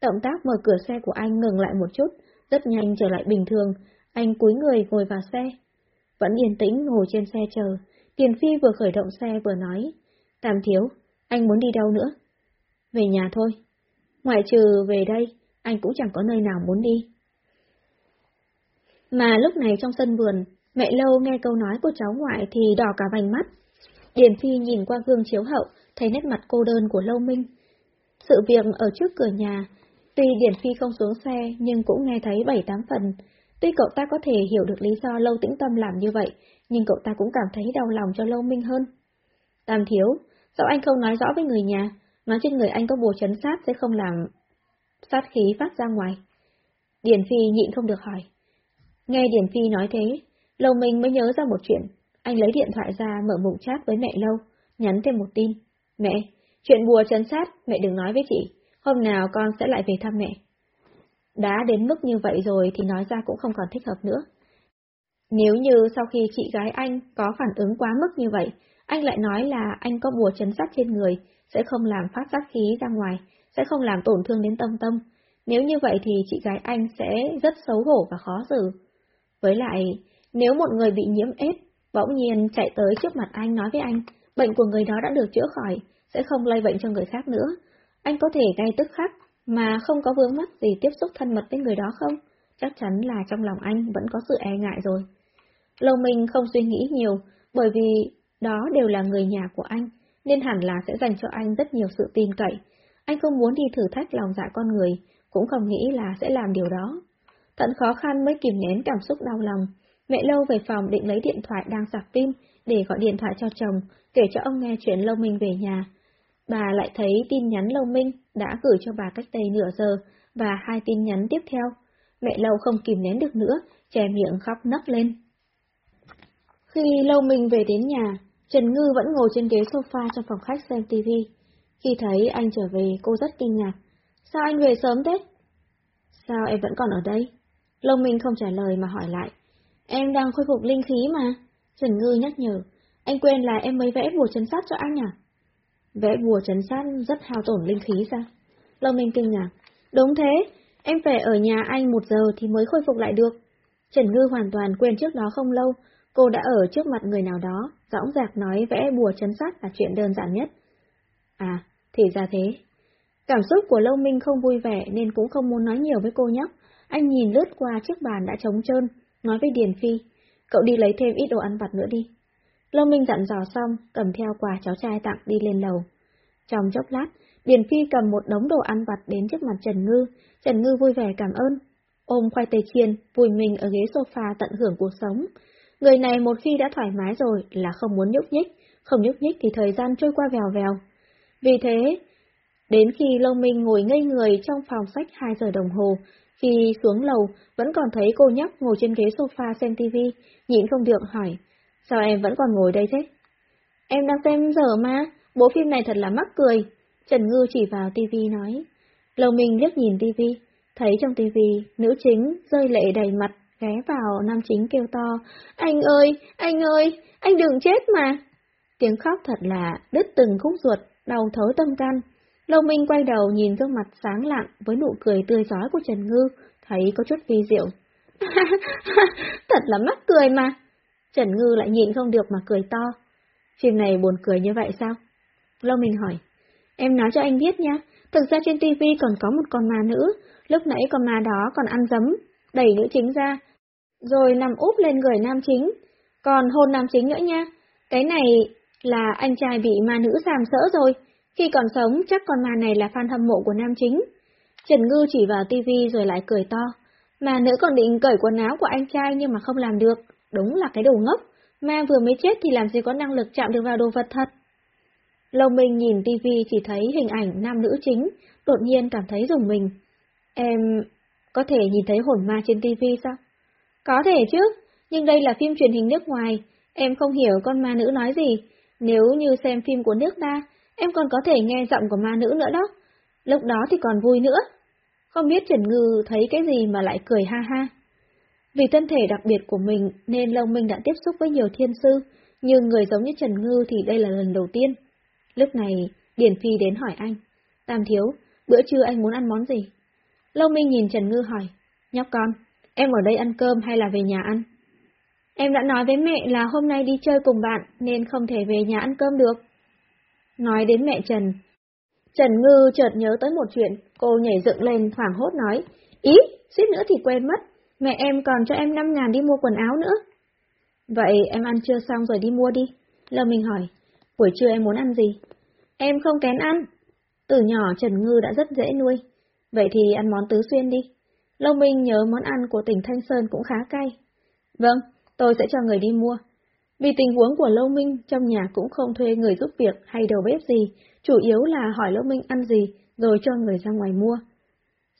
Động tác mở cửa xe của anh ngừng lại một chút, rất nhanh trở lại bình thường, anh cúi người ngồi vào xe. Vẫn yên tĩnh ngồi trên xe chờ, Tiền Phi vừa khởi động xe vừa nói, Tam thiếu, anh muốn đi đâu nữa? Về nhà thôi. Ngoại trừ về đây, anh cũng chẳng có nơi nào muốn đi. Mà lúc này trong sân vườn, mẹ lâu nghe câu nói của cháu ngoại thì đỏ cả vành mắt. Điền Phi nhìn qua gương chiếu hậu, thấy nét mặt cô đơn của Lâu Minh. Sự việc ở trước cửa nhà, tuy Điền Phi không xuống xe nhưng cũng nghe thấy bảy tám phần. Tuy cậu ta có thể hiểu được lý do Lâu Tĩnh Tâm làm như vậy, nhưng cậu ta cũng cảm thấy đau lòng cho Lâu Minh hơn. Tam thiếu, sao anh không nói rõ với người nhà, nói trên người anh có bùa chấn sát sẽ không làm sát khí phát ra ngoài. Điền Phi nhịn không được hỏi. Nghe Điền Phi nói thế, Lâu Minh mới nhớ ra một chuyện. Anh lấy điện thoại ra mở mục chat với mẹ Lâu, nhắn thêm một tin. Mẹ, chuyện bùa chấn sát, mẹ đừng nói với chị. Hôm nào con sẽ lại về thăm mẹ. Đã đến mức như vậy rồi thì nói ra cũng không còn thích hợp nữa. Nếu như sau khi chị gái anh có phản ứng quá mức như vậy, anh lại nói là anh có bùa chấn sát trên người, sẽ không làm phát sát khí ra ngoài, sẽ không làm tổn thương đến tâm tâm. Nếu như vậy thì chị gái anh sẽ rất xấu hổ và khó xử. Với lại, nếu một người bị nhiễm ết, bỗng nhiên chạy tới trước mặt anh nói với anh, bệnh của người đó đã được chữa khỏi, sẽ không lây bệnh cho người khác nữa. Anh có thể ngay tức khắc, mà không có vướng mắc gì tiếp xúc thân mật với người đó không? Chắc chắn là trong lòng anh vẫn có sự e ngại rồi. Lâu Minh không suy nghĩ nhiều, bởi vì đó đều là người nhà của anh, nên hẳn là sẽ dành cho anh rất nhiều sự tin cậy. Anh không muốn đi thử thách lòng dạ con người, cũng không nghĩ là sẽ làm điều đó. Thận khó khăn mới kìm nén cảm xúc đau lòng. Mẹ Lâu về phòng định lấy điện thoại đang sạc pin để gọi điện thoại cho chồng, kể cho ông nghe chuyện Lâu Minh về nhà. Bà lại thấy tin nhắn Lâu Minh đã gửi cho bà cách đây nửa giờ và hai tin nhắn tiếp theo. Mẹ Lâu không kìm nén được nữa, chè miệng khóc nấc lên. Khi Lâu Minh về đến nhà, Trần Ngư vẫn ngồi trên ghế sofa trong phòng khách xem TV. Khi thấy anh trở về, cô rất kinh ngạc. Sao anh về sớm thế? Sao em vẫn còn ở đây? Lâu Minh không trả lời mà hỏi lại. Em đang khôi phục linh khí mà. Trần Ngư nhắc nhở. Anh quên là em mới vẽ bùa chấn sát cho anh à? Vẽ bùa chấn sát rất hao tổn linh khí sao? Lâm Minh kinh ngạc. Đúng thế, em phải ở nhà anh một giờ thì mới khôi phục lại được. Trần Ngư hoàn toàn quên trước đó không lâu, cô đã ở trước mặt người nào đó, dõng dạc nói vẽ bùa chấn sát là chuyện đơn giản nhất. À, thì ra thế. Cảm xúc của Lâu Minh không vui vẻ nên cũng không muốn nói nhiều với cô nhóc. Anh nhìn lướt qua chiếc bàn đã trống trơn, nói với Điền Phi, cậu đi lấy thêm ít đồ ăn vặt nữa đi. Lâu Minh dặn dò xong, cầm theo quà cháu trai tặng đi lên lầu. Trong chốc lát, Điền Phi cầm một đống đồ ăn vặt đến trước mặt Trần Ngư, Trần Ngư vui vẻ cảm ơn. Ôm khoai tây chiên, vùi mình ở ghế sofa tận hưởng cuộc sống. Người này một khi đã thoải mái rồi là không muốn nhúc nhích, không nhúc nhích thì thời gian trôi qua vèo vèo. Vì thế, đến khi Lâu Minh ngồi ngây người trong phòng sách 2 giờ đồng hồ, khi xuống lầu, vẫn còn thấy cô nhóc ngồi trên ghế sofa xem tivi, nhịn không được hỏi, sao em vẫn còn ngồi đây thế? Em đang xem giờ mà, bộ phim này thật là mắc cười. Trần Ngư chỉ vào tivi nói. Lầu mình liếc nhìn tivi, thấy trong tivi, nữ chính rơi lệ đầy mặt, ghé vào nam chính kêu to, anh ơi, anh ơi, anh đừng chết mà. Tiếng khóc thật là đứt từng khúc ruột, đau thấu tâm can. Lâu Minh quay đầu nhìn gương mặt sáng lạng với nụ cười tươi giói của Trần Ngư, thấy có chút vi diệu. Thật là mắc cười mà. Trần Ngư lại nhịn không được mà cười to. Phim này buồn cười như vậy sao? Lâu Minh hỏi. Em nói cho anh biết nha, thực ra trên TV còn có một con ma nữ, lúc nãy con ma đó còn ăn dấm, đẩy nữ chính ra, rồi nằm úp lên người nam chính, còn hôn nam chính nữa nha. Cái này là anh trai bị ma nữ sàm sỡ rồi, khi còn sống chắc con ma này là fan hâm mộ của nam chính. Trần Ngư chỉ vào tivi rồi lại cười to. Mà nữ còn định cởi quần áo của anh trai nhưng mà không làm được, đúng là cái đồ ngốc. Ma vừa mới chết thì làm gì có năng lực chạm được vào đồ vật thật. Lông Minh nhìn tivi chỉ thấy hình ảnh nam nữ chính, đột nhiên cảm thấy dùng mình. Em có thể nhìn thấy hồn ma trên tivi sao? Có thể chứ, nhưng đây là phim truyền hình nước ngoài, em không hiểu con ma nữ nói gì. Nếu như xem phim của nước ta, em còn có thể nghe giọng của ma nữ nữa đó. Lúc đó thì còn vui nữa. Không biết Trần Ngư thấy cái gì mà lại cười ha ha. Vì thân thể đặc biệt của mình nên Long Minh đã tiếp xúc với nhiều thiên sư, nhưng người giống như Trần Ngư thì đây là lần đầu tiên. Lúc này, Điển Phi đến hỏi anh. Tam thiếu, bữa trưa anh muốn ăn món gì? Long Minh nhìn Trần Ngư hỏi. Nhóc con, em ở đây ăn cơm hay là về nhà ăn? Em đã nói với mẹ là hôm nay đi chơi cùng bạn nên không thể về nhà ăn cơm được. Nói đến mẹ Trần. Trần Ngư chợt nhớ tới một chuyện, cô nhảy dựng lên hoảng hốt nói. Ý, suýt nữa thì quên mất, mẹ em còn cho em 5 ngàn đi mua quần áo nữa. Vậy em ăn trưa xong rồi đi mua đi. Lâm Minh hỏi, buổi trưa em muốn ăn gì? Em không kén ăn. Từ nhỏ Trần Ngư đã rất dễ nuôi. Vậy thì ăn món tứ xuyên đi. Lâu Minh nhớ món ăn của tỉnh Thanh Sơn cũng khá cay. Vâng, tôi sẽ cho người đi mua. Vì tình huống của Lâu Minh trong nhà cũng không thuê người giúp việc hay đầu bếp gì, chủ yếu là hỏi Lâu Minh ăn gì, rồi cho người ra ngoài mua.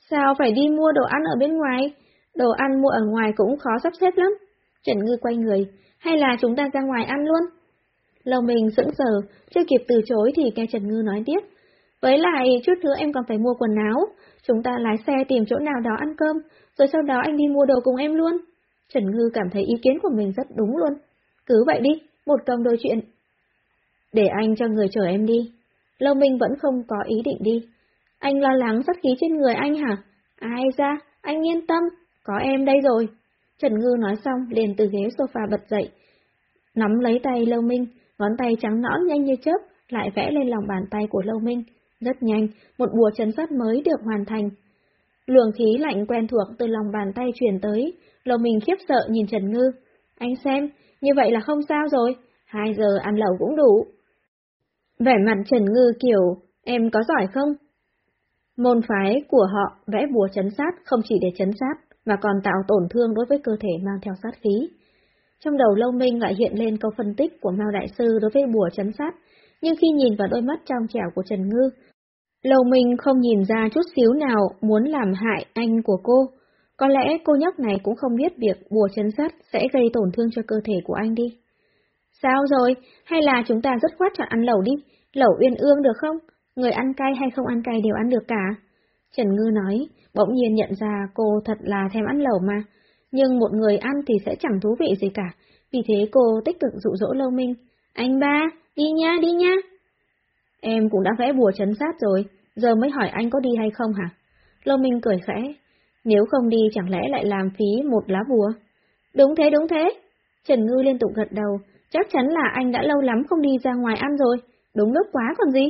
Sao phải đi mua đồ ăn ở bên ngoài? Đồ ăn mua ở ngoài cũng khó sắp xếp lắm. Trần Ngư quay người, hay là chúng ta ra ngoài ăn luôn? Lâu Minh sững sờ, chưa kịp từ chối thì nghe Trần Ngư nói tiếp. Với lại, chút nữa em còn phải mua quần áo, chúng ta lái xe tìm chỗ nào đó ăn cơm, rồi sau đó anh đi mua đồ cùng em luôn. Trần Ngư cảm thấy ý kiến của mình rất đúng luôn. Cứ vậy đi, một công đôi chuyện. Để anh cho người chở em đi. Lâu Minh vẫn không có ý định đi. Anh lo lắng sát khí trên người anh hả? Ai ra, anh yên tâm, có em đây rồi. Trần Ngư nói xong liền từ ghế sofa bật dậy. Nắm lấy tay Lâu Minh, ngón tay trắng nõn nhanh như chớp, lại vẽ lên lòng bàn tay của Lâu Minh. Rất nhanh, một bùa chấn sát mới được hoàn thành. Luồng khí lạnh quen thuộc từ lòng bàn tay truyền tới, Lâu Minh khiếp sợ nhìn Trần Ngư. Anh xem, như vậy là không sao rồi, hai giờ ăn lẩu cũng đủ. Vẻ mặt Trần Ngư kiểu, em có giỏi không? Môn phái của họ vẽ bùa chấn sát không chỉ để chấn sát, mà còn tạo tổn thương đối với cơ thể mang theo sát khí. Trong đầu Lâu Minh lại hiện lên câu phân tích của Mao Đại Sư đối với bùa chấn sát, nhưng khi nhìn vào đôi mắt trong trẻo của Trần Ngư, Lâu Minh không nhìn ra chút xíu nào muốn làm hại anh của cô. Có lẽ cô nhóc này cũng không biết việc bùa chấn sát sẽ gây tổn thương cho cơ thể của anh đi. Sao rồi? Hay là chúng ta rất khoát chọn ăn lẩu đi? Lẩu uyên ương được không? Người ăn cay hay không ăn cay đều ăn được cả. Trần Ngư nói, bỗng nhiên nhận ra cô thật là thèm ăn lẩu mà. Nhưng một người ăn thì sẽ chẳng thú vị gì cả. Vì thế cô tích cực dụ dỗ Lâu Minh. Anh ba, đi nha, đi nha. Em cũng đã vẽ bùa chấn sát rồi, giờ mới hỏi anh có đi hay không hả? Lâu Minh cười khẽ. Nếu không đi chẳng lẽ lại làm phí một lá bùa? Đúng thế, đúng thế. Trần Ngư liên tục gật đầu, chắc chắn là anh đã lâu lắm không đi ra ngoài ăn rồi, đúng lúc quá còn gì.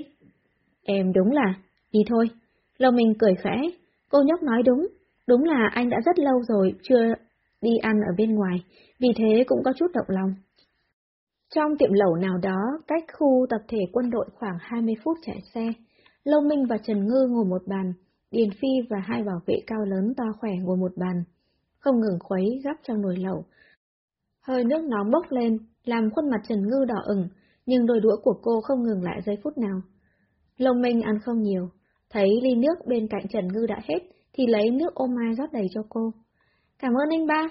Em đúng là, đi thôi. Lâu Minh cười khẽ, cô nhóc nói đúng, đúng là anh đã rất lâu rồi chưa đi ăn ở bên ngoài, vì thế cũng có chút động lòng. Trong tiệm lẩu nào đó, cách khu tập thể quân đội khoảng 20 phút chạy xe, Lâu Minh và Trần Ngư ngồi một bàn, Điền Phi và hai bảo vệ cao lớn to khỏe ngồi một bàn, không ngừng khuấy gắp trong nồi lẩu. Hơi nước nóng bốc lên, làm khuôn mặt Trần Ngư đỏ ửng, nhưng đôi đũa của cô không ngừng lại giây phút nào. Lồng Minh ăn không nhiều, thấy ly nước bên cạnh Trần Ngư đã hết, thì lấy nước ô mai rót đầy cho cô. Cảm ơn anh ba.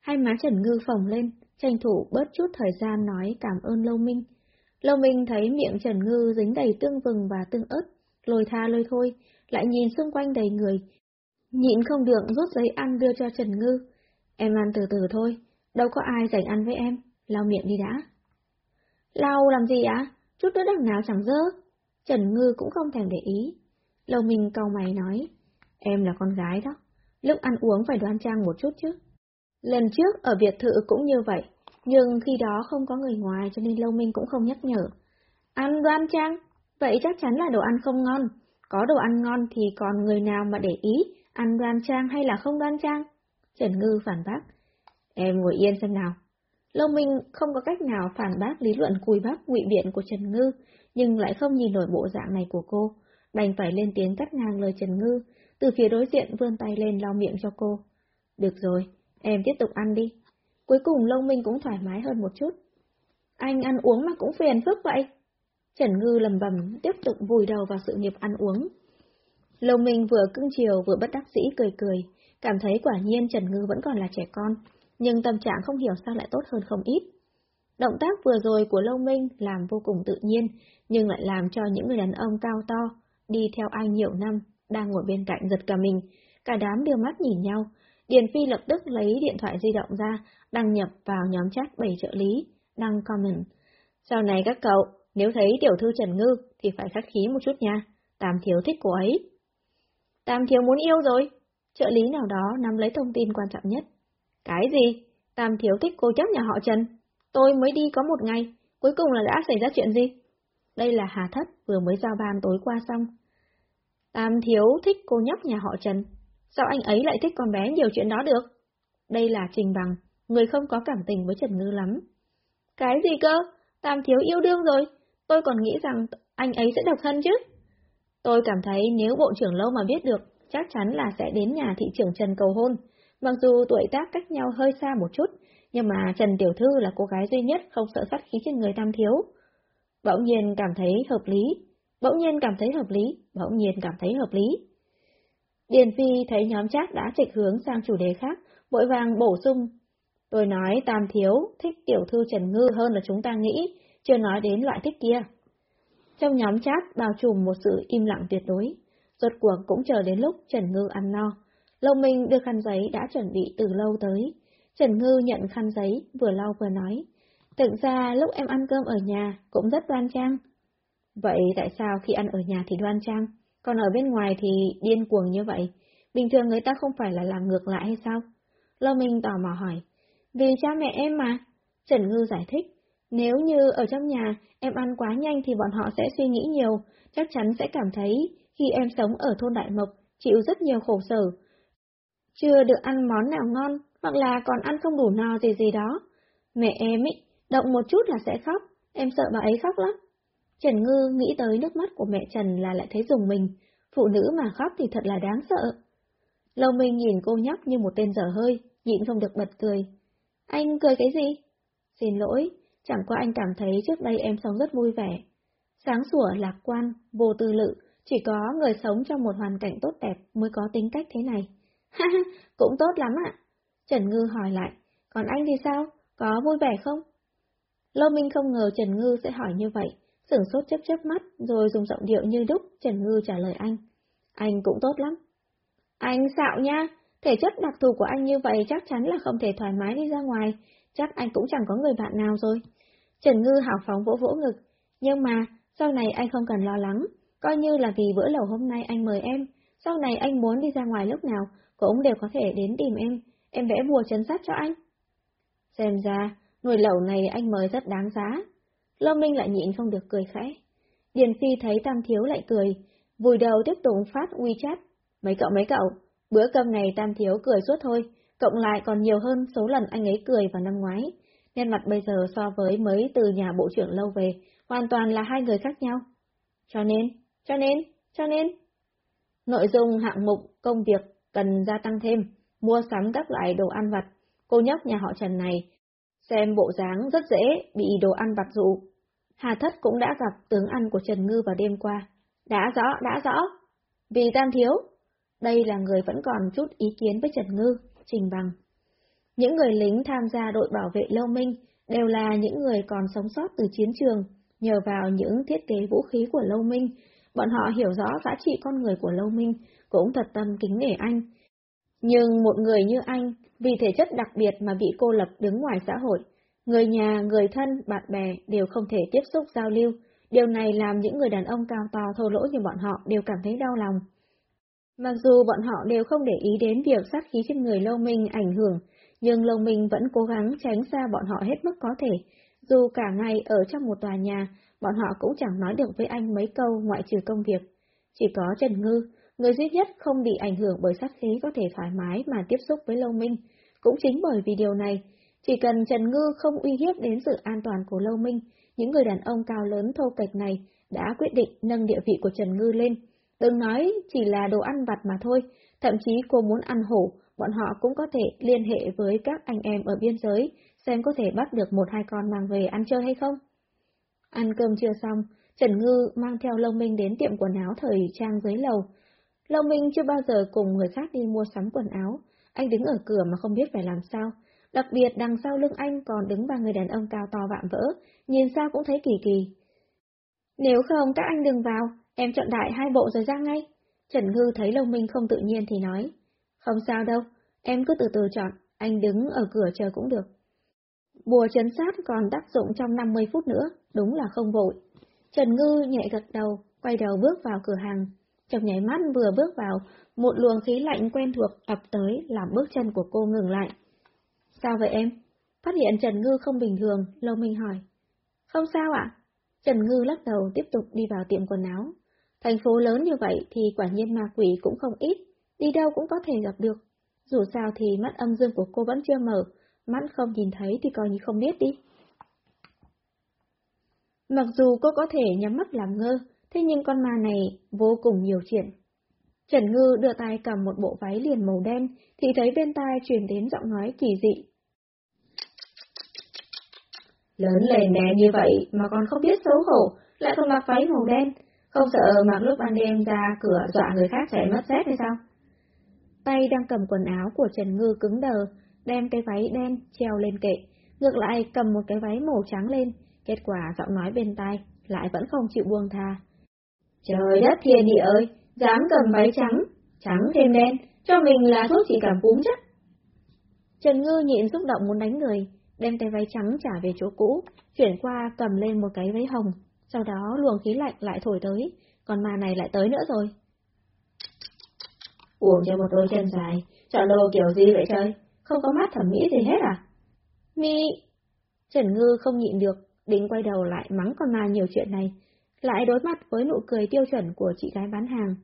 Hai má Trần Ngư phồng lên, tranh thủ bớt chút thời gian nói cảm ơn Lâu Minh. Lâu Minh thấy miệng Trần Ngư dính đầy tương vừng và tương ớt, lôi tha lôi thôi, lại nhìn xung quanh đầy người. Nhịn không được rút giấy ăn đưa cho Trần Ngư. Em ăn từ từ thôi, đâu có ai dành ăn với em, lau miệng đi đã. Lau làm gì ạ? Chút nữa đằng nào chẳng dơ. Trần Ngư cũng không thèm để ý. Lâu Minh cầu mày nói, em là con gái đó, lúc ăn uống phải đoan trang một chút chứ. Lần trước ở biệt thự cũng như vậy, nhưng khi đó không có người ngoài cho nên Lâu Minh cũng không nhắc nhở. Ăn đoan trang, vậy chắc chắn là đồ ăn không ngon. Có đồ ăn ngon thì còn người nào mà để ý ăn đoan trang hay là không đoan trang? Trần Ngư phản bác. Em ngồi yên xem nào. Lâu Minh không có cách nào phản bác lý luận cùi bác ngụy biện của Trần Ngư, nhưng lại không nhìn nổi bộ dạng này của cô, đành phải lên tiếng cắt ngang lời Trần Ngư, từ phía đối diện vươn tay lên lau miệng cho cô. Được rồi, em tiếp tục ăn đi. Cuối cùng Lâu Minh cũng thoải mái hơn một chút. Anh ăn uống mà cũng phiền phức vậy. Trần Ngư lầm bầm tiếp tục vùi đầu vào sự nghiệp ăn uống. Lâu Minh vừa cưng chiều vừa bất đắc dĩ cười cười, cảm thấy quả nhiên Trần Ngư vẫn còn là trẻ con, nhưng tâm trạng không hiểu sao lại tốt hơn không ít. Động tác vừa rồi của Lâu Minh làm vô cùng tự nhiên, nhưng lại làm cho những người đàn ông cao to, đi theo anh nhiều năm, đang ngồi bên cạnh giật cả mình, cả đám đưa mắt nhìn nhau. Điền Phi lập tức lấy điện thoại di động ra, đăng nhập vào nhóm chat bảy trợ lý, đăng comment. Sau này các cậu, nếu thấy tiểu thư Trần Ngư thì phải khắc khí một chút nha, Tam Thiếu thích cô ấy. Tam Thiếu muốn yêu rồi. Trợ lý nào đó nắm lấy thông tin quan trọng nhất. Cái gì? Tam Thiếu thích cô chấp nhà họ Trần. Tôi mới đi có một ngày, cuối cùng là đã xảy ra chuyện gì? Đây là Hà Thất vừa mới giao ban tối qua xong. Tam Thiếu thích cô nhóc nhà họ Trần. Sao anh ấy lại thích con bé nhiều chuyện đó được? Đây là Trình Bằng, người không có cảm tình với Trần Ngư lắm. Cái gì cơ? Tam Thiếu yêu đương rồi. Tôi còn nghĩ rằng anh ấy sẽ độc thân chứ. Tôi cảm thấy nếu Bộ trưởng Lâu mà biết được, chắc chắn là sẽ đến nhà thị trưởng Trần cầu hôn. Mặc dù tuổi tác cách nhau hơi xa một chút, nhưng mà Trần Tiểu Thư là cô gái duy nhất không sợ sát khí trên người Tam Thiếu. Bỗng nhiên cảm thấy hợp lý, bỗng nhiên cảm thấy hợp lý, bỗng nhiên cảm thấy hợp lý. Điền Phi thấy nhóm chat đã trịch hướng sang chủ đề khác, vội vàng bổ sung. Tôi nói Tam Thiếu thích Tiểu Thư Trần Ngư hơn là chúng ta nghĩ, chưa nói đến loại thích kia. Trong nhóm chat bao trùm một sự im lặng tuyệt đối, rốt cuộc cũng chờ đến lúc Trần Ngư ăn no. Lâu Minh đưa khăn giấy đã chuẩn bị từ lâu tới. Trần Ngư nhận khăn giấy, vừa lau vừa nói. Thực ra lúc em ăn cơm ở nhà cũng rất đoan trang. Vậy tại sao khi ăn ở nhà thì đoan trang, còn ở bên ngoài thì điên cuồng như vậy? Bình thường người ta không phải là làm ngược lại hay sao? Lâu Minh tò mò hỏi. Vì cha mẹ em mà. Trần Ngư giải thích. Nếu như ở trong nhà em ăn quá nhanh thì bọn họ sẽ suy nghĩ nhiều, chắc chắn sẽ cảm thấy khi em sống ở thôn Đại Mộc chịu rất nhiều khổ sở. Chưa được ăn món nào ngon, hoặc là còn ăn không đủ no gì gì đó. Mẹ em ý, động một chút là sẽ khóc, em sợ bà ấy khóc lắm. Trần Ngư nghĩ tới nước mắt của mẹ Trần là lại thấy dùng mình, phụ nữ mà khóc thì thật là đáng sợ. Lâu Minh nhìn cô nhóc như một tên dở hơi, nhịn không được bật cười. Anh cười cái gì? Xin lỗi, Chẳng qua anh cảm thấy trước đây em sống rất vui vẻ. Sáng sủa, lạc quan, vô tư lự, chỉ có người sống trong một hoàn cảnh tốt đẹp mới có tính cách thế này. Ha ha, cũng tốt lắm ạ. Trần Ngư hỏi lại, còn anh thì sao? Có vui vẻ không? Lô Minh không ngờ Trần Ngư sẽ hỏi như vậy, sửng sốt chớp chớp mắt, rồi dùng giọng điệu như đúc, Trần Ngư trả lời anh. Anh cũng tốt lắm. Anh xạo nha, thể chất đặc thù của anh như vậy chắc chắn là không thể thoải mái đi ra ngoài, chắc anh cũng chẳng có người bạn nào rồi. Trần Ngư hào phóng vỗ vỗ ngực, nhưng mà, sau này anh không cần lo lắng, coi như là vì bữa lẩu hôm nay anh mời em, sau này anh muốn đi ra ngoài lúc nào, cũng đều có thể đến tìm em, em vẽ bùa chấn sát cho anh. Xem ra, nồi lẩu này anh mời rất đáng giá. Lô Minh lại nhịn không được cười khẽ. Điền Phi thấy Tam Thiếu lại cười, vùi đầu tiếp tục phát WeChat. Mấy cậu mấy cậu, bữa cơm này Tam Thiếu cười suốt thôi, cộng lại còn nhiều hơn số lần anh ấy cười vào năm ngoái, Nhân mặt bây giờ so với mới từ nhà bộ trưởng lâu về, hoàn toàn là hai người khác nhau. Cho nên, cho nên, cho nên. Nội dung hạng mục công việc cần gia tăng thêm, mua sắm các loại đồ ăn vặt. Cô nhóc nhà họ Trần này, xem bộ dáng rất dễ bị đồ ăn vặt dụ. Hà Thất cũng đã gặp tướng ăn của Trần Ngư vào đêm qua. Đã rõ, đã rõ. Vì tam thiếu. Đây là người vẫn còn chút ý kiến với Trần Ngư, Trình Bằng. Những người lính tham gia đội bảo vệ Lâu Minh đều là những người còn sống sót từ chiến trường, nhờ vào những thiết kế vũ khí của Lâu Minh, bọn họ hiểu rõ giá trị con người của Lâu Minh, cũng thật tâm kính nể anh. Nhưng một người như anh, vì thể chất đặc biệt mà bị cô lập đứng ngoài xã hội, người nhà, người thân, bạn bè đều không thể tiếp xúc giao lưu, điều này làm những người đàn ông cao to thô lỗ như bọn họ đều cảm thấy đau lòng. Mặc dù bọn họ đều không để ý đến việc sát khí trên người Lâu Minh ảnh hưởng, nhưng Lâu Minh vẫn cố gắng tránh xa bọn họ hết mức có thể. Dù cả ngày ở trong một tòa nhà, bọn họ cũng chẳng nói được với anh mấy câu ngoại trừ công việc. Chỉ có Trần Ngư, người duy nhất không bị ảnh hưởng bởi sát khí có thể thoải mái mà tiếp xúc với Lâu Minh. Cũng chính bởi vì điều này, chỉ cần Trần Ngư không uy hiếp đến sự an toàn của Lâu Minh, những người đàn ông cao lớn thô kệch này đã quyết định nâng địa vị của Trần Ngư lên. Đừng nói chỉ là đồ ăn vặt mà thôi, thậm chí cô muốn ăn hổ, bọn họ cũng có thể liên hệ với các anh em ở biên giới, xem có thể bắt được một hai con mang về ăn chơi hay không. Ăn cơm chưa xong, Trần Ngư mang theo Lông Minh đến tiệm quần áo thời trang dưới lầu. Lông Minh chưa bao giờ cùng người khác đi mua sắm quần áo, anh đứng ở cửa mà không biết phải làm sao. Đặc biệt đằng sau lưng anh còn đứng ba người đàn ông cao to vạm vỡ, nhìn sao cũng thấy kỳ kỳ. Nếu không các anh đừng vào, em chọn đại hai bộ rồi ra ngay. Trần Ngư thấy Lông Minh không tự nhiên thì nói, không sao đâu, em cứ từ từ chọn, anh đứng ở cửa chờ cũng được. Bùa chấn sát còn tác dụng trong 50 phút nữa, đúng là không vội. Trần Ngư nhẹ gật đầu, quay đầu bước vào cửa hàng. Trong nháy mắt vừa bước vào, một luồng khí lạnh quen thuộc ập tới làm bước chân của cô ngừng lại. Sao vậy em? Phát hiện Trần Ngư không bình thường, Lâu Minh hỏi. Không sao ạ. Trần Ngư lắc đầu tiếp tục đi vào tiệm quần áo. Thành phố lớn như vậy thì quả nhiên ma quỷ cũng không ít, đi đâu cũng có thể gặp được. Dù sao thì mắt âm dương của cô vẫn chưa mở, mắt không nhìn thấy thì coi như không biết đi. Mặc dù cô có thể nhắm mắt làm ngơ, thế nhưng con ma này vô cùng nhiều chuyện. Trần Ngư đưa tay cầm một bộ váy liền màu đen, thì thấy bên tai truyền đến giọng nói kỳ dị. Lớn lên đen như vậy mà còn không biết xấu hổ, lại còn mặc váy màu đen, không sợ mặc lúc ban đêm ra cửa dọa người khác chạy mất dép hay sao? Tay đang cầm quần áo của Trần Ngư cứng đờ, đem cái váy đen treo lên kệ, ngược lại cầm một cái váy màu trắng lên, kết quả giọng nói bên tai lại vẫn không chịu buông tha. Trời đất thiên địa ơi, dám cầm váy trắng, trắng thêm đen, cho mình là thuốc trị cảm cúm chắc. Trần Ngư nhịn xúc động muốn đánh người, đem cái váy trắng trả về chỗ cũ, chuyển qua cầm lên một cái váy hồng, sau đó luồng khí lạnh lại thổi tới, còn mà này lại tới nữa rồi uổng cho một đôi chân dài, chọn đồ kiểu gì vậy trời, không có mắt thẩm mỹ gì hết à? Mi... Trần Ngư không nhịn được, định quay đầu lại mắng con ma nhiều chuyện này, lại đối mặt với nụ cười tiêu chuẩn của chị gái bán hàng.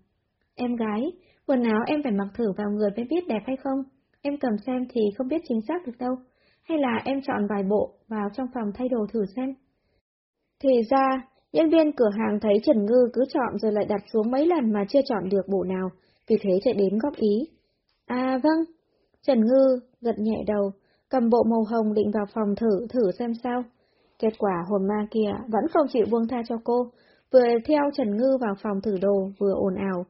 Em gái, quần áo em phải mặc thử vào người mới biết đẹp hay không? Em cầm xem thì không biết chính xác được đâu. Hay là em chọn vài bộ vào trong phòng thay đồ thử xem? Thì ra, nhân viên cửa hàng thấy Trần Ngư cứ chọn rồi lại đặt xuống mấy lần mà chưa chọn được bộ nào, vì thế chạy đến góp ý. À vâng, Trần Ngư gật nhẹ đầu, cầm bộ màu hồng định vào phòng thử thử xem sao. Kết quả hồn ma kia vẫn không chịu buông tha cho cô, vừa theo Trần Ngư vào phòng thử đồ vừa ồn ào.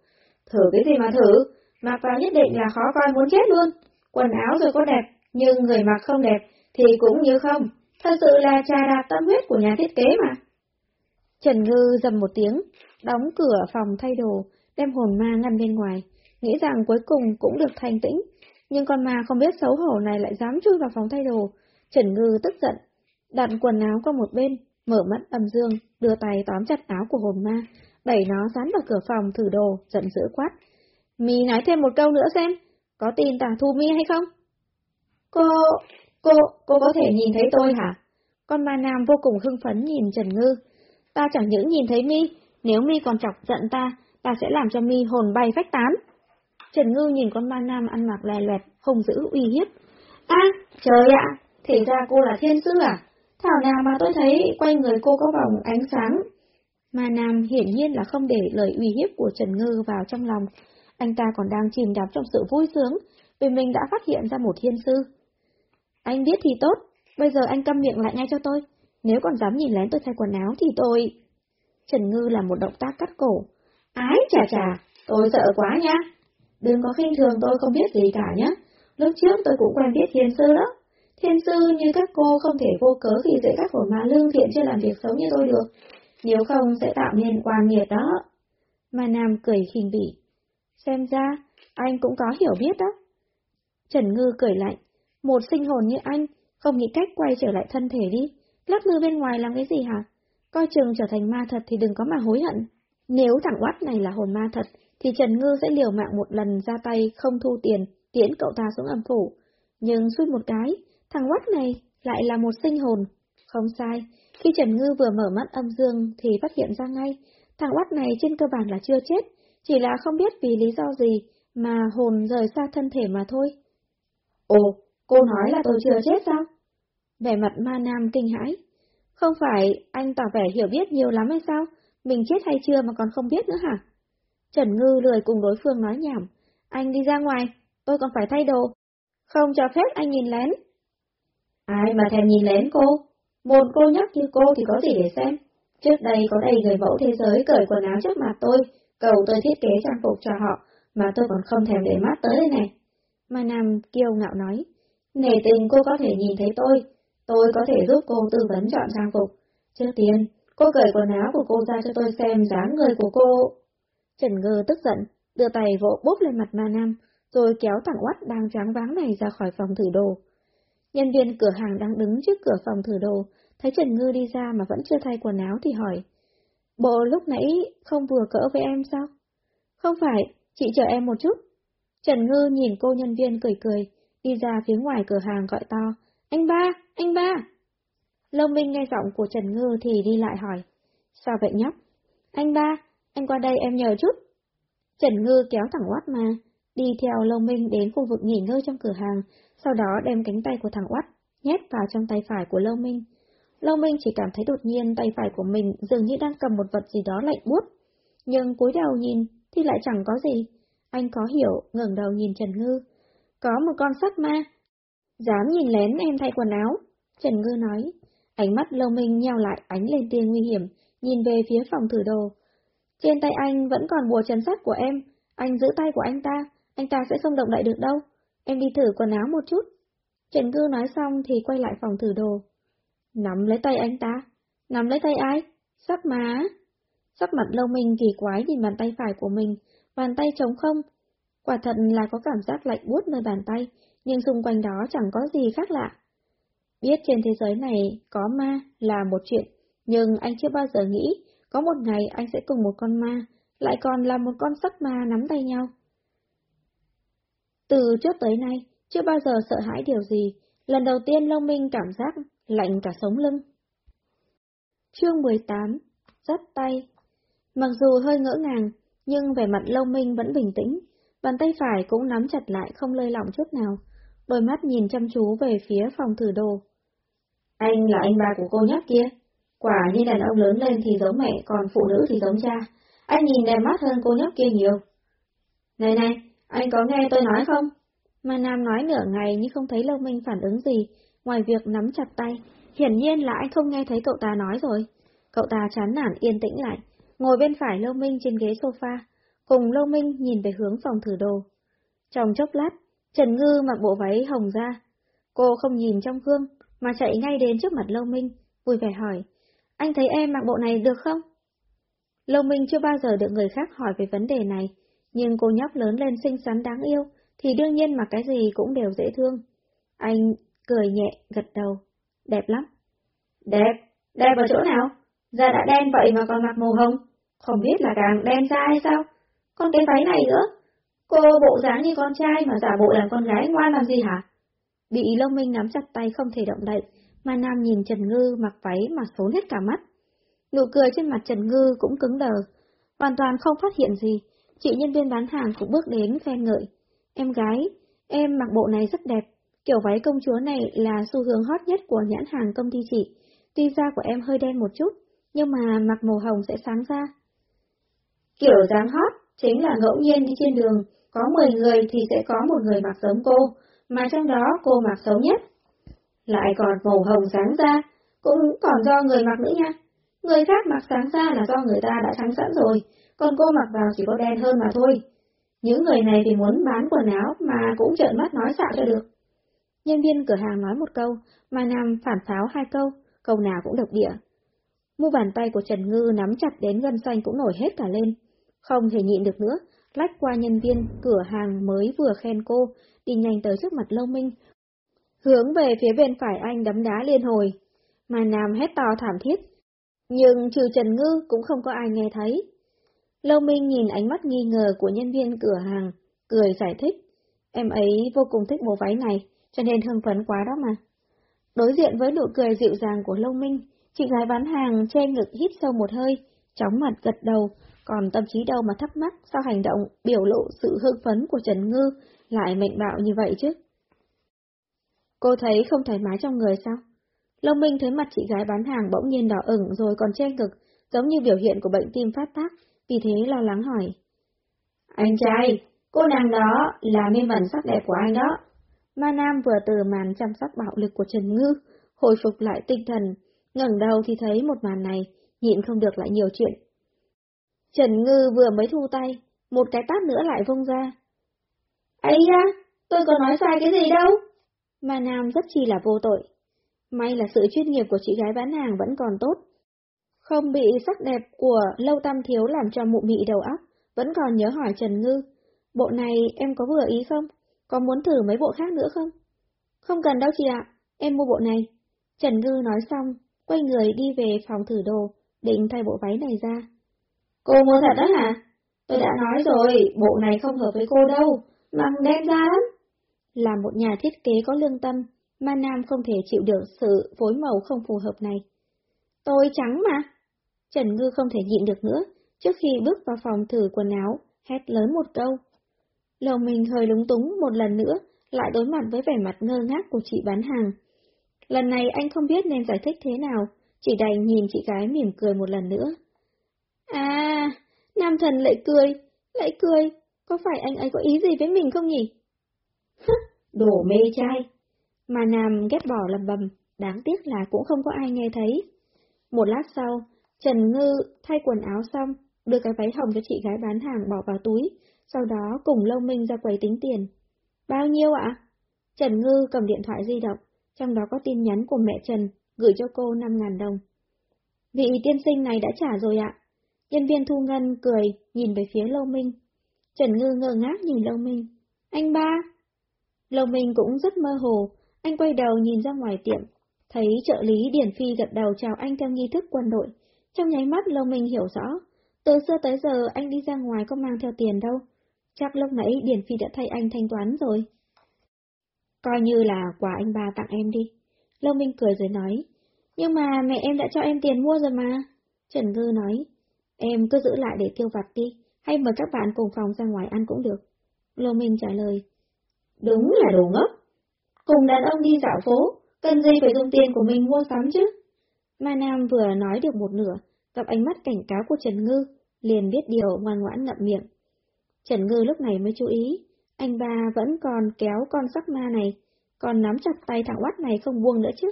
Thử cái gì mà thử, mặc vào nhất định là khó coi muốn chết luôn. Quần áo rồi có đẹp, nhưng người mặc không đẹp thì cũng như không. Thật sự là trà đạp tâm huyết của nhà thiết kế mà. Trần Ngư dầm một tiếng, đóng cửa phòng thay đồ, đem hồn ma ngăn bên ngoài, nghĩ rằng cuối cùng cũng được thanh tĩnh, nhưng con ma không biết xấu hổ này lại dám chui vào phòng thay đồ. Trần Ngư tức giận, đặt quần áo qua một bên, mở mắt âm dương, đưa tay tóm chặt áo của hồn ma, đẩy nó dán vào cửa phòng thử đồ, giận dữ quát. Mi nói thêm một câu nữa xem, có tin tà thu Mi hay không? Cô, cô, cô có thể nhìn thấy tôi hả? Con ma nam vô cùng hưng phấn nhìn Trần Ngư. Ta chẳng những nhìn thấy Mi, nếu Mi còn chọc giận ta, ta sẽ làm cho Mi hồn bay phách tán. Trần Ngư nhìn con ma nam ăn mặc lè loẹt, hung dữ uy hiếp. À, trời ạ, thì ra cô là thiên sư à? Thảo nào mà tôi thấy quanh người cô có vòng ánh sáng. Ma nam hiển nhiên là không để lời uy hiếp của Trần Ngư vào trong lòng. Anh ta còn đang chìm đắm trong sự vui sướng, vì mình đã phát hiện ra một thiên sư. Anh biết thì tốt, bây giờ anh câm miệng lại ngay cho tôi. Nếu còn dám nhìn lén tôi thay quần áo thì tôi... Trần Ngư làm một động tác cắt cổ. Ái chà chà, tôi sợ quá nha. Đừng có khinh thường tôi không biết gì cả nhé. Lúc trước tôi cũng quen biết thiên sư đó. Thiên sư như các cô không thể vô cớ khi dễ các hồn ma lương thiện chưa làm việc xấu như tôi được. Nếu không sẽ tạo nên quan nghiệt đó. Mà Nam cười khinh bỉ. Xem ra, anh cũng có hiểu biết đó. Trần Ngư cười lạnh. Một sinh hồn như anh, không nghĩ cách quay trở lại thân thể đi. Lắc lư bên ngoài làm cái gì hả? Coi chừng trở thành ma thật thì đừng có mà hối hận. Nếu thằng oát này là hồn ma thật, thì Trần Ngư sẽ liều mạng một lần ra tay không thu tiền, tiễn cậu ta xuống âm phủ. Nhưng suốt một cái, thằng oát này lại là một sinh hồn. Không sai, khi Trần Ngư vừa mở mắt âm dương thì phát hiện ra ngay, thằng oát này trên cơ bản là chưa chết, chỉ là không biết vì lý do gì mà hồn rời xa thân thể mà thôi. Ồ, cô nói là tôi chưa chết sao? Vẻ mặt ma nam kinh hãi. Không phải anh tỏ vẻ hiểu biết nhiều lắm hay sao? Mình chết hay chưa mà còn không biết nữa hả? Trần Ngư lười cùng đối phương nói nhảm. Anh đi ra ngoài, tôi còn phải thay đồ. Không cho phép anh nhìn lén. Ai mà thèm nhìn lén cô? Một cô nhóc như cô thì có gì để xem? Trước đây có đầy người mẫu thế giới cởi quần áo trước mặt tôi, cầu tôi thiết kế trang phục cho họ, mà tôi còn không thèm để mắt tới đây này. Mà Nam kiêu ngạo nói. Nể tình cô có thể nhìn thấy tôi, tôi có thể giúp cô tư vấn chọn trang phục. Trước tiên, cô cởi quần áo của cô ra cho tôi xem dáng người của cô. Trần Ngư tức giận, đưa tay vỗ bốp lên mặt Ma Nam, rồi kéo thằng Oát đang tráng váng này ra khỏi phòng thử đồ. Nhân viên cửa hàng đang đứng trước cửa phòng thử đồ, thấy Trần Ngư đi ra mà vẫn chưa thay quần áo thì hỏi. Bộ lúc nãy không vừa cỡ với em sao? Không phải, chị chờ em một chút. Trần Ngư nhìn cô nhân viên cười cười, đi ra phía ngoài cửa hàng gọi to. Anh ba, anh ba! Lông Minh nghe giọng của Trần Ngư thì đi lại hỏi. Sao vậy nhóc? Anh ba, anh qua đây em nhờ chút. Trần Ngư kéo thẳng Oát mà, đi theo Lông Minh đến khu vực nghỉ ngơi trong cửa hàng, sau đó đem cánh tay của thằng Oát nhét vào trong tay phải của Lông Minh. Lông Minh chỉ cảm thấy đột nhiên tay phải của mình dường như đang cầm một vật gì đó lạnh buốt, nhưng cúi đầu nhìn thì lại chẳng có gì. Anh có hiểu, ngẩng đầu nhìn Trần Ngư. Có một con sắt ma. Dám nhìn lén em thay quần áo. Trần Ngư nói. Ánh mắt Lâu Minh nheo lại ánh lên tia nguy hiểm, nhìn về phía phòng thử đồ. Trên tay anh vẫn còn bùa chấn sắt của em, anh giữ tay của anh ta, anh ta sẽ không động đậy được đâu. Em đi thử quần áo một chút. Trần Ngư nói xong thì quay lại phòng thử đồ. Nắm lấy tay anh ta. Nắm lấy tay ai? Sắc má. Sắc mặt lâu minh kỳ quái nhìn bàn tay phải của mình, bàn tay trống không. Quả thật là có cảm giác lạnh buốt nơi bàn tay, nhưng xung quanh đó chẳng có gì khác lạ. Biết trên thế giới này có ma là một chuyện, nhưng anh chưa bao giờ nghĩ có một ngày anh sẽ cùng một con ma, lại còn là một con sắc ma nắm tay nhau. Từ trước tới nay, chưa bao giờ sợ hãi điều gì, lần đầu tiên Long Minh cảm giác lạnh cả sống lưng. Chương 18 Dắt tay Mặc dù hơi ngỡ ngàng, nhưng vẻ mặt Long Minh vẫn bình tĩnh, bàn tay phải cũng nắm chặt lại không lơi lỏng chút nào, đôi mắt nhìn chăm chú về phía phòng thử đồ. Anh là anh ba của cô nhóc kia. Quả như đàn ông lớn lên thì giống mẹ, còn phụ nữ thì giống cha. Anh nhìn đẹp mắt hơn cô nhóc kia nhiều. Này này, anh có nghe tôi nói không? Mà Nam nói nửa ngày nhưng không thấy Lâu Minh phản ứng gì, ngoài việc nắm chặt tay. Hiển nhiên là anh không nghe thấy cậu ta nói rồi. Cậu ta chán nản yên tĩnh lại, ngồi bên phải Lâu Minh trên ghế sofa, cùng Lâu Minh nhìn về hướng phòng thử đồ. Trong chốc lát, Trần Ngư mặc bộ váy hồng ra. Cô không nhìn trong gương, mà chạy ngay đến trước mặt Lâu Minh, vui vẻ hỏi, anh thấy em mặc bộ này được không? Lâu Minh chưa bao giờ được người khác hỏi về vấn đề này, nhưng cô nhóc lớn lên xinh xắn đáng yêu, thì đương nhiên mặc cái gì cũng đều dễ thương. Anh cười nhẹ, gật đầu. Đẹp lắm. Đẹp? Đẹp ở chỗ nào? Da đã đen vậy mà còn mặc màu hồng. Không biết là càng đen ra hay sao? Còn cái váy này nữa? Cô bộ dáng như con trai mà giả bộ làm con gái ngoan làm gì hả? Bị Lâu Minh nắm chặt tay không thể động đậy, mà Nam nhìn Trần Ngư mặc váy mà xốn hết cả mắt. Nụ cười trên mặt Trần Ngư cũng cứng đờ, hoàn toàn không phát hiện gì. Chị nhân viên bán hàng cũng bước đến khen ngợi. Em gái, em mặc bộ này rất đẹp. Kiểu váy công chúa này là xu hướng hot nhất của nhãn hàng công ty chị. Tuy da của em hơi đen một chút, nhưng mà mặc màu hồng sẽ sáng ra. Kiểu dáng hot chính là ngẫu nhiên đi trên đường, có 10 người thì sẽ có một người mặc giống cô, mà trong đó cô mặc xấu nhất. Lại còn màu hồng sáng ra, cũng còn do người mặc nữa nha. Người khác mặc sáng ra là do người ta đã trắng sẵn rồi, còn cô mặc vào chỉ có đen hơn mà thôi. Những người này thì muốn bán quần áo mà cũng trợn mắt nói xạo cho được. Nhân viên cửa hàng nói một câu, mà Nam phản pháo hai câu, câu nào cũng độc địa. Mu bàn tay của Trần Ngư nắm chặt đến gân xanh cũng nổi hết cả lên. Không thể nhịn được nữa, lách qua nhân viên cửa hàng mới vừa khen cô, đi nhanh tới trước mặt Lâu Minh. Hướng về phía bên phải anh đấm đá liên hồi. Mà Nam hét to thảm thiết. Nhưng trừ Trần Ngư cũng không có ai nghe thấy. Lâu Minh nhìn ánh mắt nghi ngờ của nhân viên cửa hàng, cười giải thích. Em ấy vô cùng thích bộ váy này, cho nên hưng phấn quá đó mà. Đối diện với nụ cười dịu dàng của Lâu Minh, chị gái bán hàng che ngực hít sâu một hơi, chóng mặt gật đầu, còn tâm trí đâu mà thắc mắc sao hành động biểu lộ sự hưng phấn của Trần Ngư lại mạnh bạo như vậy chứ? Cô thấy không thoải mái trong người sao? Long Minh thấy mặt chị gái bán hàng bỗng nhiên đỏ ửng rồi còn che ngực, giống như biểu hiện của bệnh tim phát tác, vì thế lo lắng hỏi. Anh trai, cô nàng đó là mê mẩn sắc đẹp của anh đó. Ma Nam vừa từ màn chăm sóc bạo lực của Trần Ngư, hồi phục lại tinh thần, ngẩng đầu thì thấy một màn này, nhịn không được lại nhiều chuyện. Trần Ngư vừa mới thu tay, một cái tát nữa lại vung ra. ấy da, tôi có nói sai cái gì đâu. Mà Nam rất chi là vô tội. May là sự chuyên nghiệp của chị gái bán hàng vẫn còn tốt. Không bị sắc đẹp của Lâu Tam Thiếu làm cho mụ mị đầu óc, vẫn còn nhớ hỏi Trần Ngư. Bộ này em có vừa ý không? Có muốn thử mấy bộ khác nữa không? Không cần đâu chị ạ, em mua bộ này. Trần Ngư nói xong, quay người đi về phòng thử đồ, định thay bộ váy này ra. Cô mua thật đó hả? Tôi đã nói rồi, bộ này không hợp với cô đâu, mặc đen ra lắm. Là một nhà thiết kế có lương tâm, mà Nam không thể chịu được sự phối màu không phù hợp này. Tôi trắng mà. Trần Ngư không thể nhịn được nữa, trước khi bước vào phòng thử quần áo, hét lớn một câu. Lầu mình hơi lúng túng một lần nữa, lại đối mặt với vẻ mặt ngơ ngác của chị bán hàng. Lần này anh không biết nên giải thích thế nào, chỉ đành nhìn chị gái mỉm cười một lần nữa. À, nam thần lại cười, lại cười, có phải anh ấy có ý gì với mình không nhỉ? Đồ mê trai. Mà Nam ghét bỏ lầm bầm, đáng tiếc là cũng không có ai nghe thấy. Một lát sau, Trần Ngư thay quần áo xong, đưa cái váy hồng cho chị gái bán hàng bỏ vào túi, sau đó cùng Lâu Minh ra quầy tính tiền. Bao nhiêu ạ? Trần Ngư cầm điện thoại di động, trong đó có tin nhắn của mẹ Trần, gửi cho cô 5.000 đồng. Vị tiên sinh này đã trả rồi ạ. Nhân viên thu ngân cười, nhìn về phía Lâu Minh. Trần Ngư ngơ ngác nhìn Lâu Minh. Anh ba! Lâu Minh cũng rất mơ hồ, anh quay đầu nhìn ra ngoài tiệm, thấy trợ lý Điển Phi gật đầu chào anh theo nghi thức quân đội. Trong nháy mắt Lâu Minh hiểu rõ, từ xưa tới giờ anh đi ra ngoài có mang theo tiền đâu. Chắc lúc nãy Điển Phi đã thay anh thanh toán rồi. Coi như là quà anh ba tặng em đi. Lâu Minh cười rồi nói. Nhưng mà mẹ em đã cho em tiền mua rồi mà. Trần Ngư nói. Em cứ giữ lại để tiêu vặt đi, hay mời các bạn cùng phòng ra ngoài ăn cũng được. Lô Minh trả lời. Đúng là đồ ngốc. Cùng đàn ông đi dạo phố, cần gì phải dùng tiền của mình mua sắm chứ? Ma Nam vừa nói được một nửa, gặp ánh mắt cảnh cáo của Trần Ngư, liền biết điều ngoan ngoãn ngậm miệng. Trần Ngư lúc này mới chú ý, anh ba vẫn còn kéo con sắc ma này, còn nắm chặt tay thằng oát này không buông nữa chứ.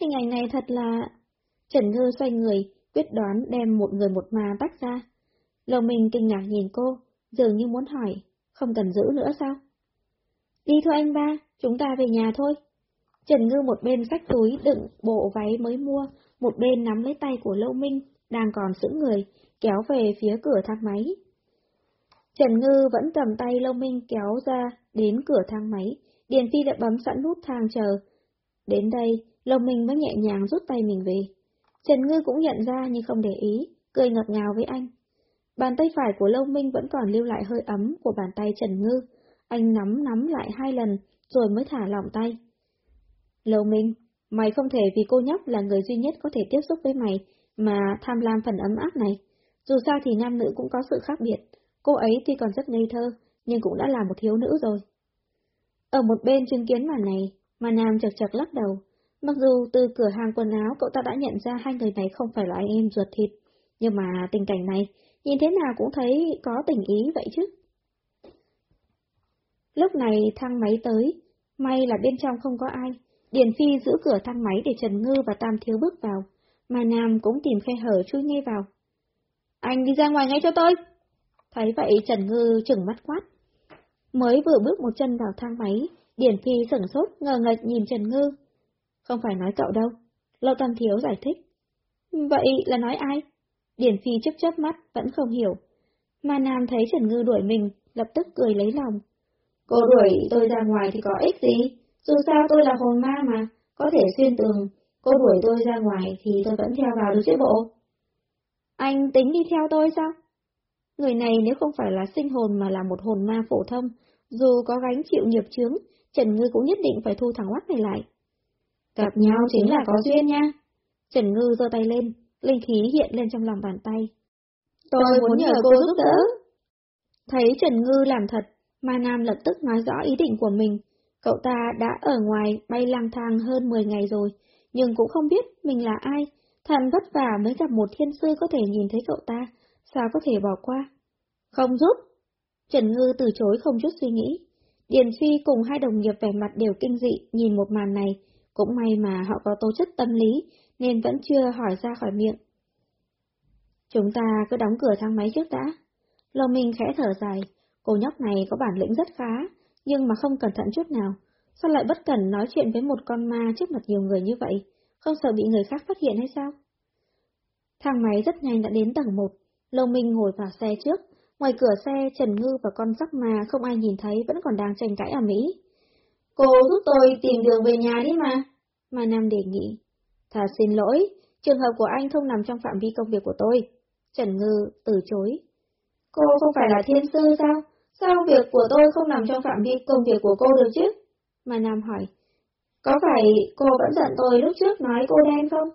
Hình ảnh này thật là... Trần Ngư xoay người, quyết đoán đem một người một ma tách ra. Lòng mình kinh ngạc nhìn cô, dường như muốn hỏi, không cần giữ nữa sao? Đi thôi anh ba, chúng ta về nhà thôi. Trần Ngư một bên xách túi đựng bộ váy mới mua, một bên nắm lấy tay của Lâu Minh, đang còn giữ người, kéo về phía cửa thang máy. Trần Ngư vẫn cầm tay Lâu Minh kéo ra đến cửa thang máy, Điền Phi đã bấm sẵn nút thang chờ. Đến đây, Lâu Minh mới nhẹ nhàng rút tay mình về. Trần Ngư cũng nhận ra nhưng không để ý, cười ngọt ngào với anh. Bàn tay phải của Lâu Minh vẫn còn lưu lại hơi ấm của bàn tay Trần Ngư. Anh nắm nắm lại hai lần, rồi mới thả lỏng tay. Lâu Minh, mày không thể vì cô nhóc là người duy nhất có thể tiếp xúc với mày, mà tham lam phần ấm áp này. Dù sao thì nam nữ cũng có sự khác biệt, cô ấy tuy còn rất ngây thơ, nhưng cũng đã là một thiếu nữ rồi. Ở một bên chứng kiến màn này, mà Nam chật chật lắc đầu. Mặc dù từ cửa hàng quần áo cậu ta đã nhận ra hai người này không phải là anh em ruột thịt, nhưng mà tình cảnh này, nhìn thế nào cũng thấy có tình ý vậy chứ. Lúc này thang máy tới, may là bên trong không có ai. Điền Phi giữ cửa thang máy để Trần Ngư và Tam Thiếu bước vào, mà Nam cũng tìm khe hở chui ngay vào. Anh đi ra ngoài ngay cho tôi! Thấy vậy Trần Ngư chừng mắt quát. Mới vừa bước một chân vào thang máy, Điển Phi sửng sốt, ngờ ngạch nhìn Trần Ngư. Không phải nói cậu đâu. Lâu Tam Thiếu giải thích. Vậy là nói ai? Điển Phi chớp chớp mắt, vẫn không hiểu. Mà Nam thấy Trần Ngư đuổi mình, lập tức cười lấy lòng. Cô đuổi tôi ra ngoài thì có ích gì? Dù sao tôi là hồn ma mà, có thể xuyên tường. Cô đuổi tôi ra ngoài thì tôi vẫn theo vào được chứ bộ. Anh tính đi theo tôi sao? Người này nếu không phải là sinh hồn mà là một hồn ma phổ thông, dù có gánh chịu nghiệp chướng, Trần Ngư cũng nhất định phải thu thằng quát này lại. Gặp nhau chính là có duyên nha. Trần Ngư giơ tay lên, linh khí hiện lên trong lòng bàn tay. Tôi muốn nhờ cô giúp đỡ. Thấy Trần Ngư làm thật, Ma Nam lập tức nói rõ ý định của mình. Cậu ta đã ở ngoài bay lang thang hơn 10 ngày rồi, nhưng cũng không biết mình là ai. Thần vất vả mới gặp một thiên sư có thể nhìn thấy cậu ta, sao có thể bỏ qua? Không giúp. Trần Ngư từ chối không chút suy nghĩ. Điền Phi cùng hai đồng nghiệp vẻ mặt đều kinh dị nhìn một màn này, cũng may mà họ có tố chất tâm lý nên vẫn chưa hỏi ra khỏi miệng. Chúng ta cứ đóng cửa thang máy trước đã. Lô Minh khẽ thở dài, cô nhóc này có bản lĩnh rất khá, nhưng mà không cẩn thận chút nào. Sao lại bất cẩn nói chuyện với một con ma trước mặt nhiều người như vậy? Không sợ bị người khác phát hiện hay sao? Thang máy rất nhanh đã đến tầng 1. Lô Minh ngồi vào xe trước. Ngoài cửa xe, Trần Ngư và con sắc ma không ai nhìn thấy vẫn còn đang tranh cãi ở Mỹ. Cô giúp tôi tìm đường về nhà đi mà. Mà Nam đề nghị. Thật xin lỗi, trường hợp của anh không nằm trong phạm vi công việc của tôi. Trần Ngư từ chối. Cô không phải là thiên sư sao? Sao việc của tôi không nằm trong phạm vi công việc của cô được chứ? Mà Nam hỏi. Có phải cô vẫn giận tôi lúc trước nói cô đen không?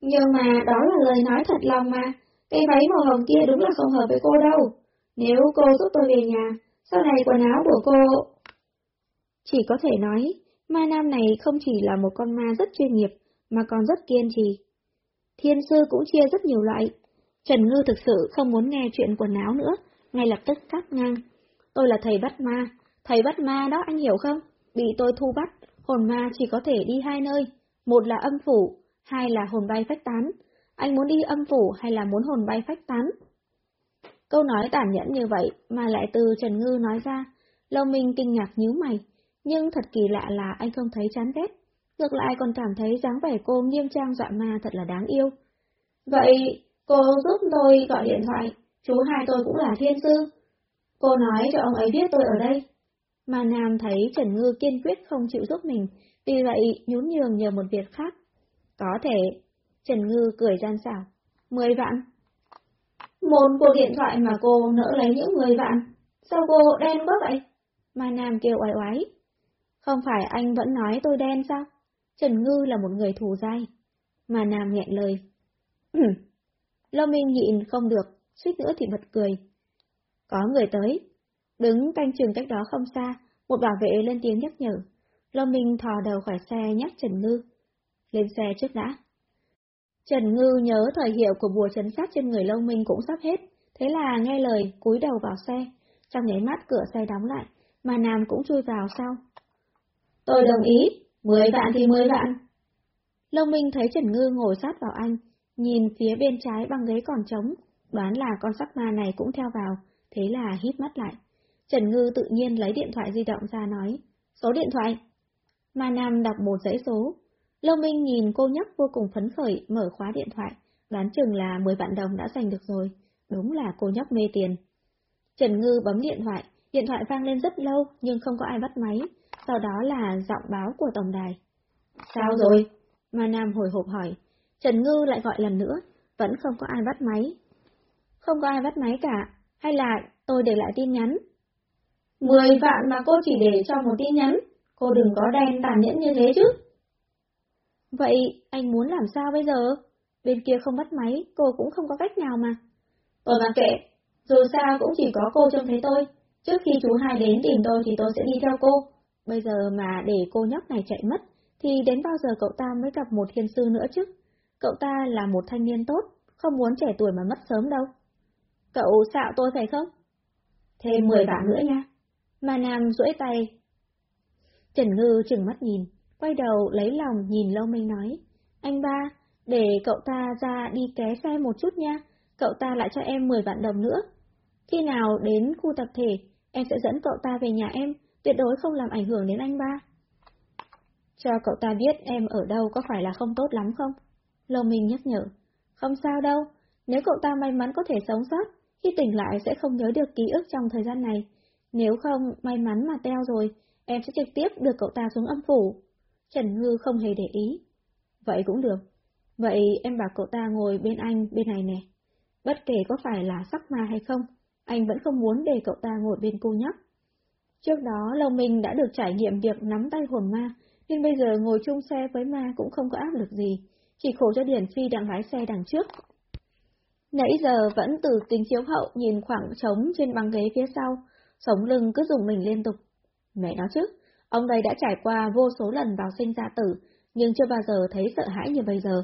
Nhưng mà đó là lời nói thật lòng mà. Cái váy màu hồng kia đúng là không hợp với cô đâu. Nếu cô giúp tôi về nhà, sau này quần áo của cô... Chỉ có thể nói, ma nam này không chỉ là một con ma rất chuyên nghiệp, mà còn rất kiên trì. Thiên sư cũng chia rất nhiều loại. Trần Ngư thực sự không muốn nghe chuyện quần áo nữa, ngay lập tức cắt ngang. Tôi là thầy bắt ma, thầy bắt ma đó anh hiểu không? Bị tôi thu bắt, hồn ma chỉ có thể đi hai nơi, một là âm phủ, hai là hồn bay phách tán. Anh muốn đi âm phủ hay là muốn hồn bay phách tán? Câu nói tàn nhẫn như vậy mà lại từ Trần Ngư nói ra, Lâu Minh kinh ngạc nhíu mày, nhưng thật kỳ lạ là anh không thấy chán ghét, ngược lại còn cảm thấy dáng vẻ cô nghiêm trang dọa ma thật là đáng yêu. Vậy, cô giúp tôi gọi điện thoại, chú hai tôi cũng là thiên sư. Cô nói cho ông ấy biết tôi ở đây. Mà Nam thấy Trần Ngư kiên quyết không chịu giúp mình, vì vậy nhún nhường nhờ một việc khác. Có thể. Trần Ngư cười gian xảo. Mười vạn. Một cuộc điện thoại mà cô nỡ lấy những mười vạn. Sao cô đen quá vậy? Mai Nam kêu oai oái. Không phải anh vẫn nói tôi đen sao? Trần Ngư là một người thù dai. Mà Nam nghẹn lời. Lâu Minh nhịn không được, suýt nữa thì bật cười. Có người tới. Đứng canh trường cách đó không xa, một bảo vệ lên tiếng nhắc nhở. Lâu Minh thò đầu khỏi xe nhắc Trần Ngư. Lên xe trước đã. Trần Ngư nhớ thời hiệu của bùa chấn sát trên người Lâu Minh cũng sắp hết, thế là nghe lời cúi đầu vào xe. Trong nháy mắt cửa xe đóng lại, mà Nam cũng chui vào sau. Tôi đồng ý, mười vạn thì mười vạn. Lông Minh thấy Trần Ngư ngồi sát vào anh, nhìn phía bên trái băng ghế còn trống, đoán là con sắc ma này cũng theo vào, thế là hít mắt lại. Trần Ngư tự nhiên lấy điện thoại di động ra nói, số điện thoại. Ma Nam đọc một dãy số, Lông Minh nhìn cô nhóc vô cùng phấn khởi mở khóa điện thoại, đoán chừng là 10 vạn đồng đã giành được rồi, đúng là cô nhóc mê tiền. Trần Ngư bấm điện thoại, điện thoại vang lên rất lâu nhưng không có ai bắt máy, sau đó là giọng báo của tổng đài. Sao rồi? Mà Nam hồi hộp hỏi. Trần Ngư lại gọi lần nữa, vẫn không có ai bắt máy. Không có ai bắt máy cả, hay là tôi để lại tin nhắn? Mười vạn mà cô chỉ để cho một tin nhắn, cô đừng có đen tàn nhẫn như thế chứ. Vậy anh muốn làm sao bây giờ? Bên kia không bắt máy, cô cũng không có cách nào mà. Tôi mặc kệ, dù sao cũng chỉ có cô trông thấy tôi. Trước khi chú hai đến tìm tôi thì tôi sẽ đi theo cô. Bây giờ mà để cô nhóc này chạy mất, thì đến bao giờ cậu ta mới gặp một thiên sư nữa chứ? Cậu ta là một thanh niên tốt, không muốn trẻ tuổi mà mất sớm đâu. Cậu xạo tôi phải không? Thêm 10 vạn nữa nha. Mà Nam duỗi tay. Trần Ngư chừng mắt nhìn, quay đầu lấy lòng nhìn Lâu Minh nói, anh ba, để cậu ta ra đi ké xe một chút nha, cậu ta lại cho em 10 vạn đồng nữa. Khi nào đến khu tập thể, em sẽ dẫn cậu ta về nhà em, tuyệt đối không làm ảnh hưởng đến anh ba. Cho cậu ta biết em ở đâu có phải là không tốt lắm không? Lâu Minh nhắc nhở. Không sao đâu, nếu cậu ta may mắn có thể sống sót, khi tỉnh lại sẽ không nhớ được ký ức trong thời gian này. Nếu không, may mắn mà teo rồi, em sẽ trực tiếp đưa cậu ta xuống âm phủ. Trần Ngư không hề để ý. Vậy cũng được. Vậy em bảo cậu ta ngồi bên anh bên này nè. Bất kể có phải là sắc ma hay không, anh vẫn không muốn để cậu ta ngồi bên cô nhóc. Trước đó Lâu Minh đã được trải nghiệm việc nắm tay hồn ma, nên bây giờ ngồi chung xe với ma cũng không có áp lực gì, chỉ khổ cho Điển Phi đang lái xe đằng trước. Nãy giờ vẫn từ kính chiếu hậu nhìn khoảng trống trên băng ghế phía sau, sống lưng cứ dùng mình liên tục. Mẹ nói chứ, ông đây đã trải qua vô số lần vào sinh ra tử, nhưng chưa bao giờ thấy sợ hãi như bây giờ.